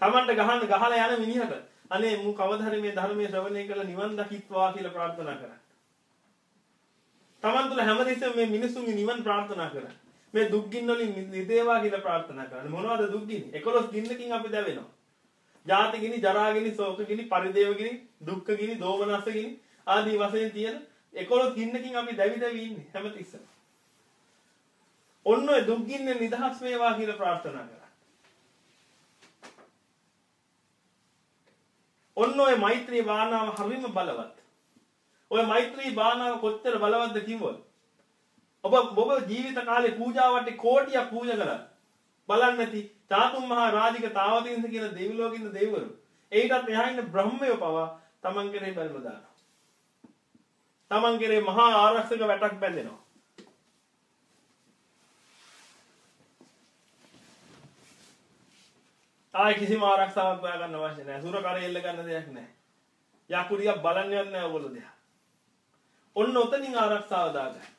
තමන්ට ගහන්න ගහලා යන මිනිහට අනේ මු කවදා හරි මේ ධර්මයේ ශ්‍රවණය කරලා නිවන් දකිත්වා කියලා ප්‍රාර්ථනා කරන්න. තමන් තුළ හැමතිස්සෙම මේ මිනිස්සුන්ගේ නිවන් ප්‍රාර්ථනා කරන්න. මේ දුක් ගින්න වලින් නිදේවා කියලා ප්‍රාර්ථනා කරන්න. මොනවද දුක් ගින්න? 11 ගින්නකින් අපි දැවෙනවා. ජාති ගිනි, ජරා ගිනි, ශෝක ගිනි, පරිදේව ගිනි, දුක්ඛ ගිනි, දෝමනස්ස ගිනි ආදී වශයෙන් තියෙන 11 ගින්නකින් අපි දැවි දැවි ඉන්නේ හැමතිස්සෙම. ඔන්න ඔය දුක් ගින්න නිදහස් වේවා කියලා ප්‍රාර්ථනා කරා. ඔන්න ඔය මෛත්‍රී භාවනාව හරිම බලවත්. ඔය මෛත්‍රී භාවනාව කොච්චර බලවත්ද කිව්වොත් ඔබ ඔබ ජීවිත කාලේ පූජාවට කෝටියක් පූජා කළා. බලන්න නැති චාතුම් මහා රාජික තාවතින්ස කියන දෙවිලෝකින්ද දෙවිවරු. ඒකටත් එහා ඉන්න බ්‍රහ්මයෝ පවා තමන් කෙරේ බැල්ම දානවා. තමන් කෙරේ මහා ආරක්ෂක වැටක් බැඳෙනවා. ආය කිසිම ආරක්ෂාවක් හොයාගන්න අවශ්‍ය නැහැ. සුර කරේ එල්ල ගන්න දෙයක් නැහැ. යකුරියක් බලන්නේවත් නැහැ ඔයගොල්ලෝ දෙයක්. ඔන්න ඔතනින් ආරක්ෂාව දාගන්න.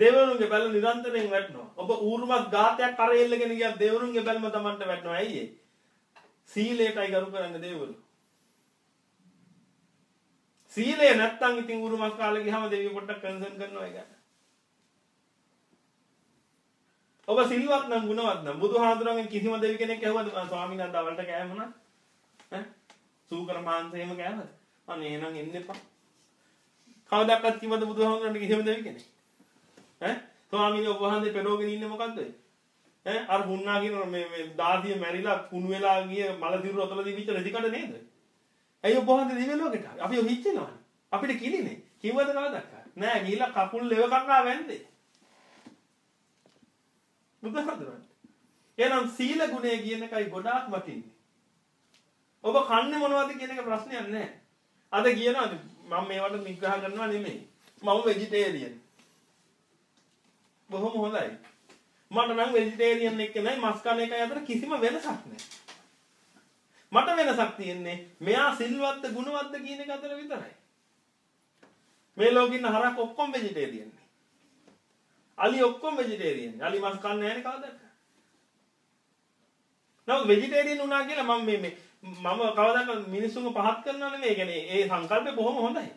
දෙවරුන්ගේ බැල්ම නිරන්තරයෙන් වැටෙනවා. ඔබ ඌරුමත් ගාතයක් කරේ එල්ලගෙන ගියත් දෙවරුන්ගේ බැල්ම Tamanට වැටෙනවා. ඇයි ඒ? සීලයටයි ගරු කරන්නේ දෙවරු. සීලය නැත්තම් ඉතින් ඌරුමත් කාලේ ගියාම දෙවියෝ පොඩ්ඩක් කන්සර්න් කරනවා ඒක. ඔබ සිල්වත් නම් ගුණවත් නම් බුදුහාඳුරන්ගෙන් කිසිම දෙවි කෙනෙක් ඇහුවද ස්වාමීන් වහන්සේ දවල්ට කෑම නා ඈ සූකර මාංශයම කෑමද අනේ එහෙනම් එන්න එපා කවදාවත් කිව්වද බුදුහාඳුරන්ට කිසිම දෙවි කෙනෙක් ඈ ස්වාමීන් ඔබ වහන්සේ පෙරෝගෙන ඉන්නේ මොකද්ද ඈ අර හුන්නා කියන මේ මේ දාසිය මැරිලා කුණු වෙලා ගිය මල දිරු අතල දිවිච්ච රෙදිකඩ නේද ඇයි ඔබ වහන්සේ දිව්‍ය ලෝකෙට අපි ඔහි ඉච්චෙනවනේ අපිට කිලිනේ කිව්වද කවදාවත් නෑ ගිහිල්ලා කකුල් ලෙව කංගා වැන්දේ බුදුහාඳුරන්. එහෙනම් සීල ගුණය කියන එකයි ගොඩාක් වටින්නේ. ඔබ කන්නේ මොනවද කියන එක ප්‍රශ්නයක් නෑ. අද කියනවා මම මේවට නිග්‍රහ කරනවා නෙමෙයි. මම වෙජිටේරියන්. බොහොම හොඳයි. මට නම් වෙජිටේරියන් එක්ක නයි මස් කන එකයි අතර කිසිම වෙනසක් නෑ. මට වෙනසක් තියෙන්නේ මෙයා සිල්වත්ද ගුණවත්ද කියන එක අතර විතරයි. මේ ලෝකෙ ඉන්න හරක් ඔක්කොම වෙජිටේරියන්. අලි ඔක්කොම වෙජිටේරියන්. අලි මස් කන්නේ නැහැ නේ කවදාද? නමුත් වෙජිටේරියන් වුණා කියලා මම මේ මේ මම කවදාක මිනිස්සුන්ව පහත් කරනවා නෙමෙයි. ඒ කියන්නේ ඒ සංකල්පය බොහොම හොඳයි.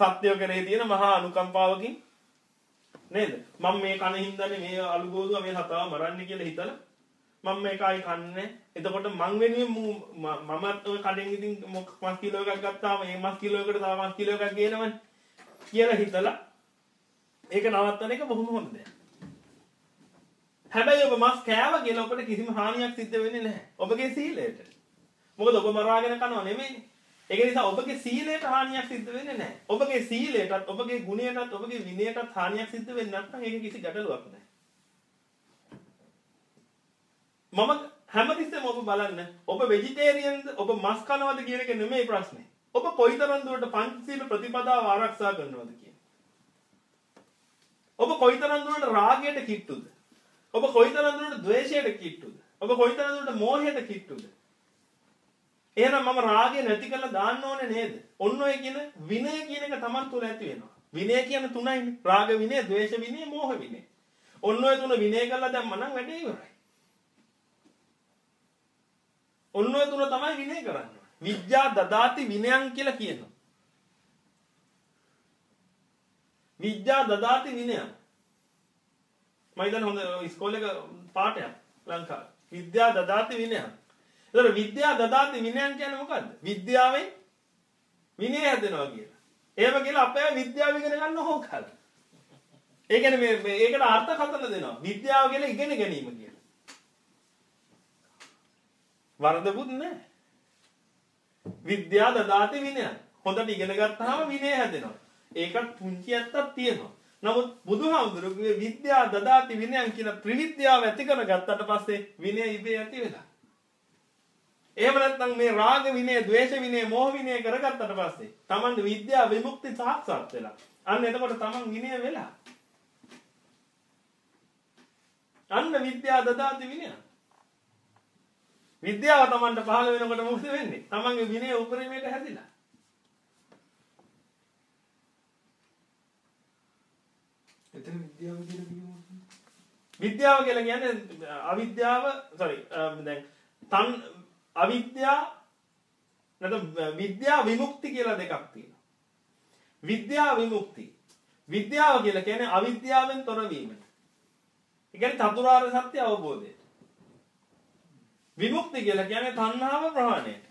සත්‍යය කරේ තියෙන මහා අනුකම්පාවකින් නේද? මම මේ කන හින්දානේ මේ අලු ගෝදුව මේ සතාව මරන්නේ කියලා හිතලා මම මේකයි කන්නේ. එතකොට මං වෙනුවෙන් මමත් ඔය කඩෙන් ඉතින් මස් කිලෝ එකක් ගත්තාම මේ මස් කිලෝ එකට තව මස් කිලෝ එකක් ගේනවනේ කියලා හිතලා ඒක නවත්තන එක බොහොම හොඳ දෙයක්. හැබැයි ඔබ මස් කෑව කියලා ඔබට කිසිම හානියක් සිද්ධ වෙන්නේ නැහැ. ඔබගේ සීලයට. මොකද ඔබ මරාගෙන කනවා නෙමෙයිනේ. ඒක නිසා ඔබගේ සීලයට හානියක් සිද්ධ වෙන්නේ නැහැ. ඔබගේ සීලයටත් ඔබගේ ගුණයටත් ඔබගේ විනයටත් හානියක් සිද්ධ වෙන්නේ නැත්නම් ඒක කිසි ගැටලුවක් නැහැ. මම හැමතිස්සෙම ඔබ බලන්න ඔබ වෙජිටේරියන්ද ඔබ මස් කනවද කියන එක නෙමෙයි ප්‍රශ්නේ. ඔබ කොයිතරම් දුරට පංචශීල ප්‍රතිපදාව ආරක්ෂා කරනවද කියන ඔබ කොයිතරම් දුරට රාගයට කිට්ටුද? ඔබ කොයිතරම් දුරට ද්වේෂයට කිට්ටුද? ඔබ කොයිතරම් දුරට මෝහයට කිට්ටුද? එහෙනම් මම රාගය නැති කරලා දාන්න ඕනේ නේද? ඔන්න ඔය කියන විනය කියන එක Taman තුල ඇති වෙනවා. විනය කියන තුනයිනේ. රාග විනය, ද්වේෂ විනය, මෝහ විනය. ඔන්න ඔය තුන විනය කරලා දැම්ම නම් වැඩේ ඉවරයි. ඔන්න ඔය තුන තමයි විනය කරන්නේ. විද්‍යා දදාති විනයන් කියලා කියනවා. විද්‍යා දදාති විනයන්. මම හිතන්නේ හොඳ ඉස්කෝලේක පාඩයක් ලංකාවේ. විද්‍යා දදාති විනයන්. ඒතර විද්‍යා දදාති විනයන් කියන්නේ මොකද්ද? විද්‍යාවෙන් විනය හැදෙනවා කියලා. එහෙම කියලා අපේ විද්‍යාව ඉගෙන ගන්න ඕකල්. ඒ කියන්නේ මේ ඒකට අර්ථකථන දෙනවා. විද්‍යාව කියලා ඉගෙන ගැනීම කියලා. වරදකුත් නැහැ. විද්‍යා දදාති විනයන්. හොඳට ඉගෙන ගත්තාම විනය හැදෙනවා. ඒකත් පුංචි ඇත්තක් තියෙනවා. නමුත් බුදුහාමුදුරුවෝ විද්‍යා දදාති විනයන් කියන ත්‍රිවිද්‍යාව ඇති කරගත්තට පස්සේ විනය ඉබේ ඇති වෙලා. එහෙම නැත්නම් මේ රාග විනය, ද්වේෂ විනය, මෝහ විනය කරගත්තට පස්සේ Taman විද්‍යා විමුක්ති සාක්ෂාත් වෙලා. අන්න එතකොට Taman විනය වෙලා. අන්න විද්‍යා දදාති විනය. විද්‍යාව Tamanට පහළ වෙනකොට මොකද වෙන්නේ? Tamanගේ විනය උපරිමයට හැදිලා. එතන විද්‍යාව කියලා කිව්වොත් විද්‍යාව කියලා කියන්නේ අවිද්‍යාව sorry දැන් තන් අවිද්‍යා නැත්නම් විද්‍යා විමුක්ති කියලා දෙකක් තියෙනවා. විද්‍යා විමුක්ති. විද්‍යාව කියලා කියන්නේ අවිද්‍යාවෙන් තොර වීමට. ඒ කියන්නේ චතුරාර්ය සත්‍ය අවබෝධය. විමුක්ති කියලා කියන්නේ තණ්හාව ප්‍රහාණයට.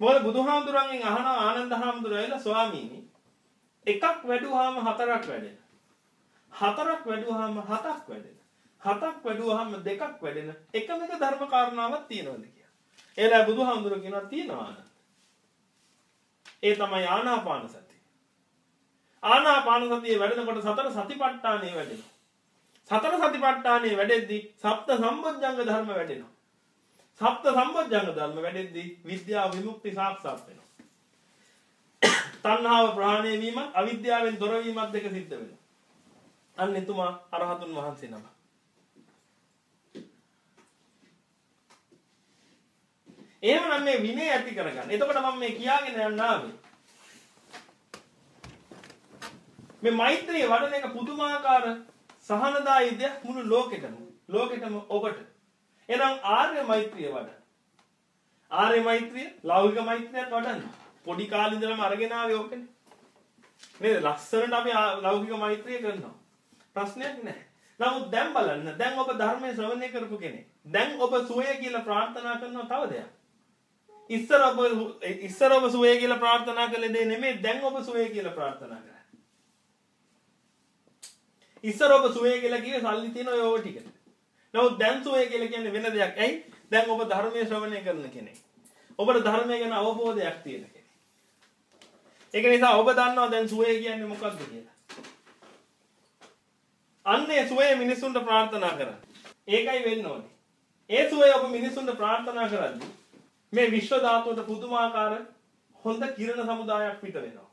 මොකද බුදුහාමුදුරන්ගෙන් අහන ආනන්ද හාමුදුරුවෝ ස්වාමීනි එකක් වැඩුවාම හතරක් වැඩෙන. හතරක් වැඩුවාම හතක් වැඩෙන. හතක් වැඩුවාම දෙකක් වැඩෙන එකම එක ධර්ම කාරණාවක් තියෙනවද කියලා. ඒලා බුදුහාමුදුරුවෝ කියනවා තියෙනවා. ඒ තමයි ආනාපාන සතිය. ආනාපාන සතිය වැඩෙනකොට සතර සතිපට්ඨානෙ වැඩෙනවා. සතර සතිපට්ඨානෙ වැඩෙද්දි සප්ත සම්බොජ්ජංග ධර්ම වැඩෙනවා. සප්ත සම්බොජ්ජංග ධර්ම වැඩෙද්දි විද්‍යාව විමුක්ති සාක්ෂාත් වෙනවා. තණ්හාව ප්‍රහාණය වීමත් අවිද්‍යාවෙන් තොර වීමත් දෙක සිද්ධ වෙනවා. අන්න එතුමා අරහතුන් වහන්සේ නම. එහෙමනම් මේ විනය ඇති කරගන්න. එතකොට මම මේ කියාගෙන යන්න ආවේ. මේ මෛත්‍රිය වඩන එක පුදුමාකාර සහනදායී දෙයක් මුළු ලෝකෙටම. ලෝකෙටම ඔබට. එහෙනම් ආර්ය මෛත්‍රිය වඩන්න. ආර්ය මෛත්‍රිය ලෞකික මෛත්‍රියත් වඩන්න. පොඩි කාලේ ඉඳලම අරගෙන ආවේ ඕකනේ. නේද? ලස්සනට අපි ලෞකික මෛත්‍රිය කරනවා. ප්‍රශ්නයක් නැහැ. නමුත් දැන් බලන්න දැන් ඔබ ධර්මයේ ශ්‍රවණය කරපු කෙනෙක්. දැන් ඔබ සුවය කියලා ප්‍රාර්ථනා කරනවා තව දෙයක්. ඉස්සර ඔබ ඉස්සර ඔබ සුවය කියලා ප්‍රාර්ථනා කළේ දේ නෙමෙයි දැන් ඔබ සුවය කියලා ප්‍රාර්ථනා කරන්නේ. ඉස්සර ඔබ සුවය කියලා කිව්වේ සල්ලි තියෙන ඔය ඕව ටික. නමුත් දැන් සුවය කියලා කියන්නේ වෙන දෙයක්. ඇයි? දැන් ඔබ ධර්මයේ ශ්‍රවණය කරන කෙනෙක්. ඔබට ධර්මය ගැන අවබෝධයක් තියෙන කෙනෙක්. ඒක නිසා ඔබ දන්නවා දැන් සුවය කියන්නේ මොකක්ද කියලා. අන්නේ සුවය මිනිසුන්ට ප්‍රාර්ථනා කරන්න. ඒකයි වෙන්න ඕනේ. ඒ සුවය ඔබ මිනිසුන්ට ප්‍රාර්ථනා කරද්දී මේ විශ්ව ධාතුවට පුදුමාකාර හොඳ කිරණ සමුදායක් පිට වෙනවා.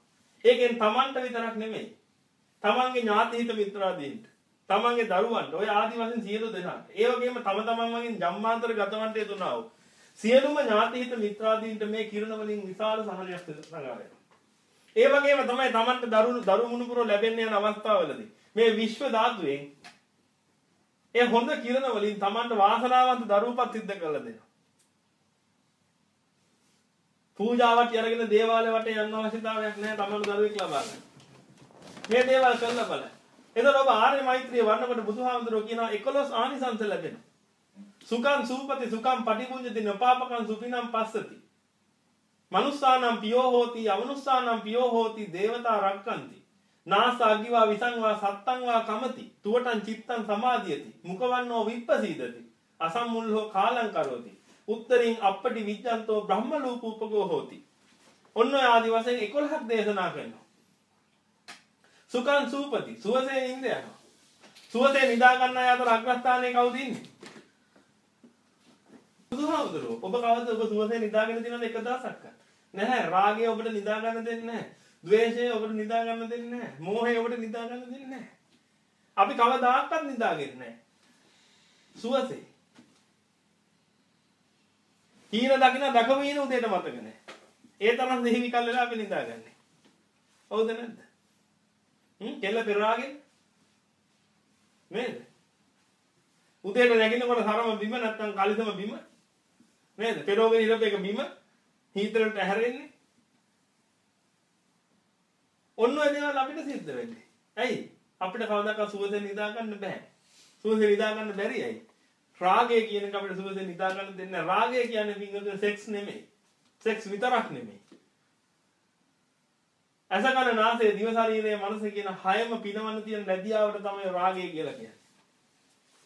ඒකෙන් Tamanට විතරක් නෙමෙයි. Tamanගේ ඥාති හිත මිත්‍රාදීන්ට, Tamanගේ දරුවන්ට, ඔය ආදි වශයෙන් සියලු දෙනාට. ඒ වගේම තම තමන් වගේ ජම්මාන්තර ගතවන්ට යෙදුනා වූ සියලුම ඥාති හිත මිත්‍රාදීන්ට මේ කිරණ වලින් විශාල සහනයක් සඟා ඒ වගේම තමයි Tamanට දරු දරු මුණුපුර ලැබෙන්න යන අවස්ථාවලදී මේ විශ්ව ධාතුවෙන් ඒ හොඳ කිරණ වලින් Tamanට වාසනාවන්ත දරුවපත් සිද්ධ කරලා දෙනවා. පූජාවක් අරගෙන දේවාලය වටේ යන්න අවශ්‍යතාවයක් නැහැ Tamanට දරුවෙක් ලබා ගන්න. මේ දේවල් කරලා බලන්න. එතකොට ඔබ ආර්ය මෛත්‍රිය වඩනකොට බුදුහාමුදුරුවෝ කියනවා 11 ආනිසංස ලැබෙනවා. සුඛං සූපති සුඛං පටිපුඤ්ජති නපාපකං සුඛිනම් පස්සති. මනුස්සානම් පියෝ හෝති අවනුස්සානම් පියෝ හෝති දේවතා රක්කන්ති. නාස අග්ගිවා විසංවා සත්තංවා කමති. තුවටං චිත්තං සමාධියති. මුඛවන්නෝ විප්පසීදති. අසම්මුල්හෝ කාලං කරෝති. උත්තරින් අපටි විජ්ජන්තෝ බ්‍රහ්ම ලූපූපකෝ හෝති. ඔන්න ඔය ආදි වශයෙන් 11ක් දේශනා කරනවා. සුඛං සූපති සුවසේ ඉඳ යනවා. සුවසේ නිදා ගන්න අය අතර අග්‍රස්ථානයේ කවුද ඉන්නේ? බුදුහාමුදුරුවෝ ඔබ කවද ඔබ සුවසේ නිදාගෙන තියෙනවද එක දවසක්? නැහැ රාගය ඔබට නිදා ගන්න දෙන්නේ නැහැ. ද්වේෂය ඔබට නිදා ගන්න දෙන්නේ නැහැ. මෝහය ඔබට නිදා ගන්න දෙන්නේ නැහැ. අපි කවදාකවත් නිදාගෙන නැහැ. සුවසේ. හීන දකින්න දකම හීන උදේට මතක නැහැ. ඒ තරම් දෙහි විකල් වෙලා අපි නිදාගන්නේ. හවුද නැද්ද? හ්ම් කෙල්ල පෙරාගෙන නේද? උදේට නැගිනකොට සරම බිම නැත්තම් කලිසම බිම නේද? පෙරෝගෙන ඉරපේක බිම හීතරට ඇහැරෙන්නේ. ඔන්න ඔය දේවල් අපිට සිද්ධ වෙන්නේ. ඇයි? අපිට කවදාකවත් සුවසේ නිදා ගන්න බෑ. සුවසේ නිදා ගන්න බැරි ඇයි? රාගය කියන එක අපිට සුවසේ නිදා ගන්න දෙන්නේ නැහැ. රාගය කියන්නේ පින්ගොඩ සෙක්ස් නෙමෙයි. සෙක්ස් විතරක් නෙමෙයි. අසකන නාසය දිව ශරීරය මනස කියන හයම පිනවන්න තියෙන නැදියාවට තමයි රාගය කියලා කියන්නේ.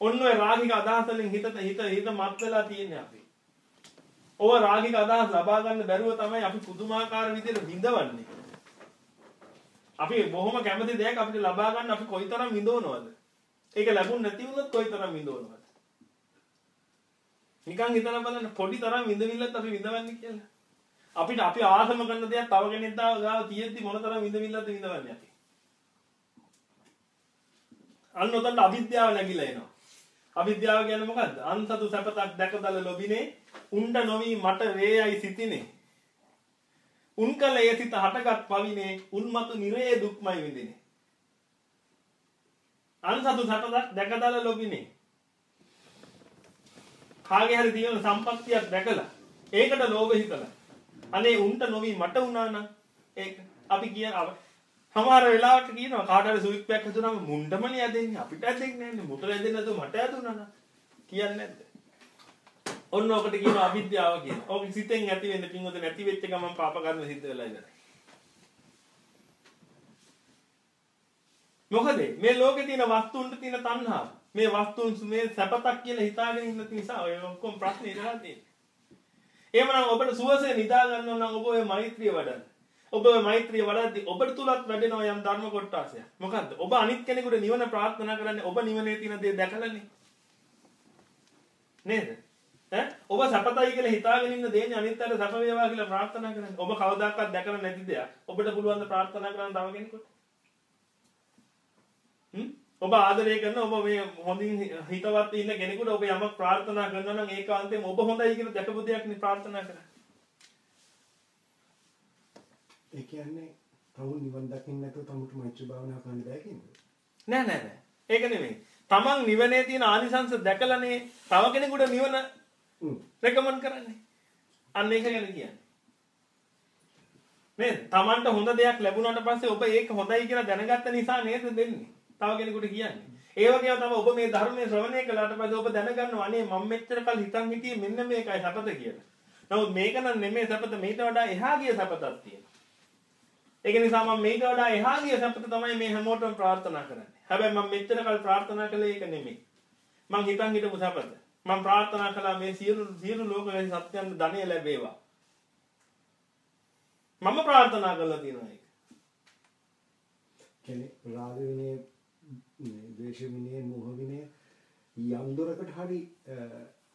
ඔන්න ඔය රාගික අදහස් වලින් හිතට හිත හිත මත් වෙලා තියෙන්නේ අපි. ඔය රාගික අදහස් ලබා ගන්න බැරුව තමයි අපි පුදුමාකාර විදිහට විඳවන්නේ. අපි බොහොම කැමති දෙයක් අපිට ලබා ගන්න අපි කොයිතරම් විඳවනවද? ඒක ලැබුණ නැති වුණොත් කොයිතරම් විඳවනවද? නිකන් හිතලා බලන්න පොඩි තරම් විඳවිල්ලත් අපි විඳවන්නේ කියලා. අපිට අපි ආසම කරන දේක් තව කෙනෙක් ගාව තියෙද්දි මොන තරම් විඳවිල්ලද විඳවන්නේ අපි. අන්න උතන්ට අවිද්‍යාව නැగిලා එනවා. අවිද්‍යාව කියන්නේ මොකද්ද? අන්සතු සැපතක් දැකදල ලොබිනේ උණ්ඩ නොවි මට වේයයි සිතිනේ. උන් කල ඒ සිත හටගත් පවිනේ උන්මතු නිරේ දුක්මයි විඳිනේ. අන්සතු සැපතක් දැකදල ලොබිනේ. කාගේ හරි තියෙන සම්පත්තියක් දැකලා ඒකට ලෝභ හිතලා අනේ උන්ට නොවි මට වුණා නම් ඒක අපි කියන සමහර වෙලාවට කියනවා කාට හරි සුවික් පැක් හදුනම මුණ්ඩමනේ ඇදෙන්නේ අපිට ඇදෙන්නේ නැහැ මුට ඇදෙන්නේ නැතුව මට ඇදුණා නම් කියන්නේ නැද්ද ඔන්න ඔකට කියනවා අවිද්‍යාව කියන. ඕක සිතෙන් ඇති වෙන්න පින්වත නැති වෙච්ච ගමන් පාප කර්ම සිද්ධ වෙලා ඉවරයි. මොකද මේ ලෝකේ තියෙන වස්තුන්ට තියෙන තණ්හාව. මේ වස්තුන් මේ සැපතක් කියලා හිතාගෙන ඉන්න නිසා ඔය ඔක්කොම ප්‍රශ්නේ ඉඳලා තියෙන්නේ. එහෙමනම් ඔබට සුවසේ නිදා ගන්න නම් ඔබ ඔය මෛත්‍රිය වඩන්න. ඔබ ඔය මෛත්‍රිය වඩද්දී ඔබට තුලත් වැඩෙනවා යම් ධර්ම කොටසක්. මොකද්ද? ඔබ අනිත් කෙනෙකුට නිවන ප්‍රාර්ථනා කරන්නේ ඔබ නිවනේ තියෙන දේ දැකලානේ. නේද? ඔබ සැපතයි කියලා හිතාගෙන ඉන්න දේනේ අනිත් අයට සැප වේවා කියලා ප්‍රාර්ථනා කරන්නේ. ඔබ කවදාකවත් දැකලා නැති දෙයක්. ඔබට පුළුවන් ද ප්‍රාර්ථනා කරන්න තව කෙනෙකුට? හ්ම්? ඔබ ආදරය කරන ඔබ මේ හොඳින් හිතවත් ඉන්න කෙනෙකුට ඔබ යමක් ප්‍රාර්ථනා කරනවා නම් ඒකාන්තයෙන් ඔබ හොඳයි කියලා දැකපු දෙයක් නේ ප්‍රාර්ථනා කරන්නේ. ඒ කියන්නේ තවුන් නිවන් දකින්න නැතුව තමුට මෛත්‍රී භාවනා කරන්න බෑ කියන්නේ. නෑ නෑ නෑ. ඒක නෙමෙයි. තමන් නිවනේ තියෙන ආනිසංස දැකලානේ තව කෙනෙකුට නිවන රෙකමන්ඩ් කරන්නේ. අන්න ඒක ගැන කියන්නේ. නේද? තමන්ට හොඳ දෙයක් ලැබුණාට පස්සේ ඔබ ඒක හොඳයි කියලා දැනගත්ත නිසා නේද දෙන්නේ. තව කෙනෙකුට කියන්නේ. ඒ වගේම තමයි ඔබ මේ ධර්මයේ ශ්‍රවණය කළාට පස්සේ ඔබ දැනගන්නවා අනේ මම මෙච්චර කල් හිතන් හිටියේ මෙන්න මේකයි සපත කියලා. නමුත් මේක නම් නෙමෙයි සපත මේට වඩා එහා ගිය සපතක් තියෙනවා. ඒක නිසා මම මේක වඩා එහා ගිය සපත තමයි මේ හැමෝටම ප්‍රාර්ථනා කරන්නේ. හැබැයි මම මෙච්චර කල් ප්‍රාර්ථනා කළේ ඒක නෙමෙයි. මං හිතන් හිටපු සපත. මම ප්‍රාර්ථනා කළා මේ සියලු සියලු ලෝකවල සත්‍යයන් ධනෙ ලැබේවා. මම ප්‍රාර්ථනා කරලා තියෙනවා ඒක. කියන්නේ රාග විනය, ද්වේෂ විනය, මෝහ විනය යම් දොරකට හරි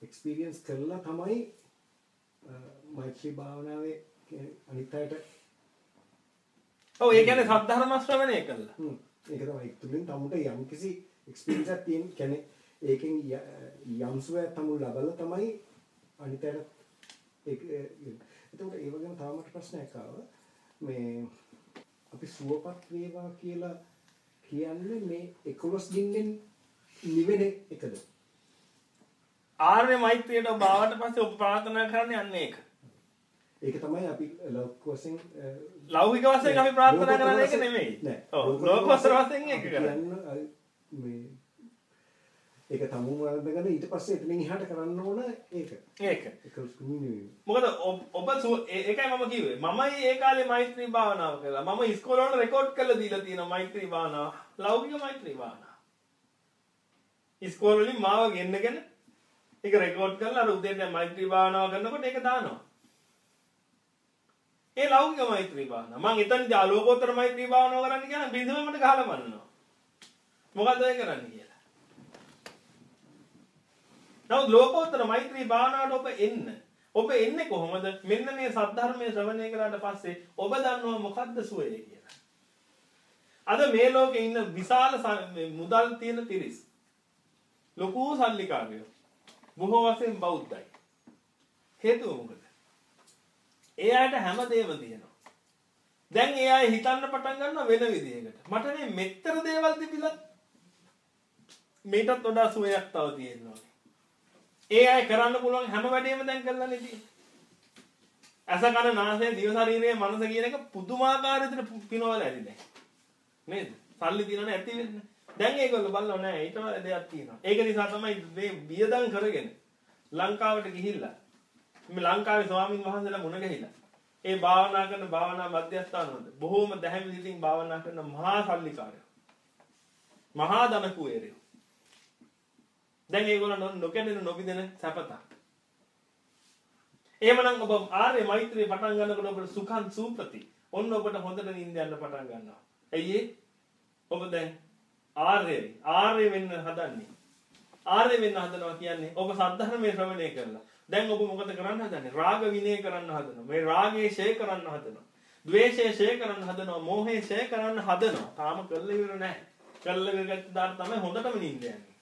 එක්ස්පීරියන්ස් කරලා තමයි මෛත්‍රී භාවනාවේ අනිත් අයට ඔව් ඒ කියන්නේ සද්ධර්ම ශ්‍රවණය. හ්ම් ඒක තමයි තුලින් තමුට යම් කිසි එක්ස්පීරියන්ස් එකක් තියෙන කියන්නේ ඒකෙන් යම් සුවයක් තමුන් ලබලා තමයි අනිත් අයට ඒක එතකොට ඒ වගේම තව මට ප්‍රශ්නයක් ආවා මේ අපි සුවපත් වේවා කියලා කියන්නේ මේ 11 දින්නෙන් නිවෙන එකද ආර්ය මෛත්‍රියට ඔබ ආවට පස්සේ ඔබ ප්‍රාර්ථනා කරන්නේ අන්න ඒක. ඒක තමයි අපි ලෞකික වශයෙන් ලෞකික වශයෙන් අපි ප්‍රාර්ථනා කරන්නේ ඒක නෙමෙයි. ඔව් ලෝක වශයෙන් ඒක කරන්නේ. මේ ඒක තමුම වර්ධගෙන ඊට පස්සේ එතනින් එහාට කරන්න ඕන ඒක. ඒක. ඒක. මොකද ඔබ ඒකයි මම කිව්වේ. මමයි ඒ කාලේ මෛත්‍රී භාවනාව කළා. මම ඉස්කෝලේ වල රෙකෝඩ් කරලා දීලා තියෙනවා මෛත්‍රී භාවනාව. ලෞකික මෛත්‍රී භාවනාව. ඉස්කෝලේ වලින් මාව ගෙන්නගෙන ඒක රෙකෝඩ් කරලා අර උදේට මෛත්‍රී භාවනාව කරනකොට ඒක දානවා. ඒ ලෞකික මෛත්‍රී භාවනාව. මම එතනදී ආලෝකෝත්තර මෛත්‍රී භාවනාව කරන්න කියන බිඳුමකට ගහලා බලනවා. මොකද්ද ඒ කරන්නේ කියලා. නමුත් ලෝකෝත්තර මෛත්‍රී භාවනාවට ඔබ එන්න. ඔබ එන්නේ කොහොමද? මෙන්න මේ සද්ධර්මයේ ශ්‍රවණය කළාට පස්සේ ඔබ දන්නවා මොකද්ද සුවය කියලා. අද මේ ලෝකේ ඉන්න විශාල මුදල් තියෙන තිරිස්. ලොකු සල්ලිකාරයෝ. බොහෝ වශයෙන් බෞද්ධයි. හේතුව මොකද? ඒ අයට හැමදේම තියෙනවා. දැන් ඒ අය හිතන්න පටන් ගන්නවා වෙන විදිහකට. මට මේ මෙච්චර දේවල් තිබිලත් මේකටත් වඩා සුවයක් තව තියෙනවා. ඒ අය කරන්න පුළුවන් හැම වැඩේම දැන් කරලා නෙදී. අස කන නාසය දිව ශරීරය මනස කියන එක පුදුමාකාර විදිහට පිනවල ඇති දැන්. නේද? සල්ලි දිනන ඇති වෙන්නේ. දැන් ඒගොල්ලෝ බලනවා නෑ ඊට වඩා දෙයක් තියෙනවා. ඒක නිසා තමයි මේ වියදම් කරගෙන ලංකාවට ගිහිල්ලා මේ ලංකාවේ ස්වාමින් වහන්සේලා මුණ ගැහිලා ඒ භාවනා කරන භාවනා මධ්‍යස්ථානවල බොහෝම දැහැමි විදිහින් භාවනා කරන මහා සල්ලිකාරයෝ. මහා ධන කුවේරයෝ. දැන් ඒගොල්ලෝ නොකැඩෙන නොබිදෙන සැපතක්. එහෙමනම් ඔබ ආර්ය මෛත්‍රිය පටන් ගන්නකොට ඔබට සුඛං සූපති. ඔන්න ඔබට හොඳට නිින්ද යන්න පටන් ගන්නවා. ඇයි ඔබ දැන් ආර්ය ආර්ය වෙන්න හදන්නේ. ආර්ය වෙන්න හදනවා කියන්නේ ඔබ සද්ධර්මයේ ශ්‍රවණය කරලා. දැන් ඔබ මොකද කරන්න හදන්නේ? රාග විනය කරන්න හදනවා. මේ රාගය ෂේ කරන්න හදනවා. ද්වේෂය ෂේ කරන්න හදනවා. මෝහය ෂේ කරන්න හදනවා. තාම කළ ඉවර නැහැ. කළ ඉවර ගත්ත දාට තමයි හොඳටම නිින්ද යන්නේ.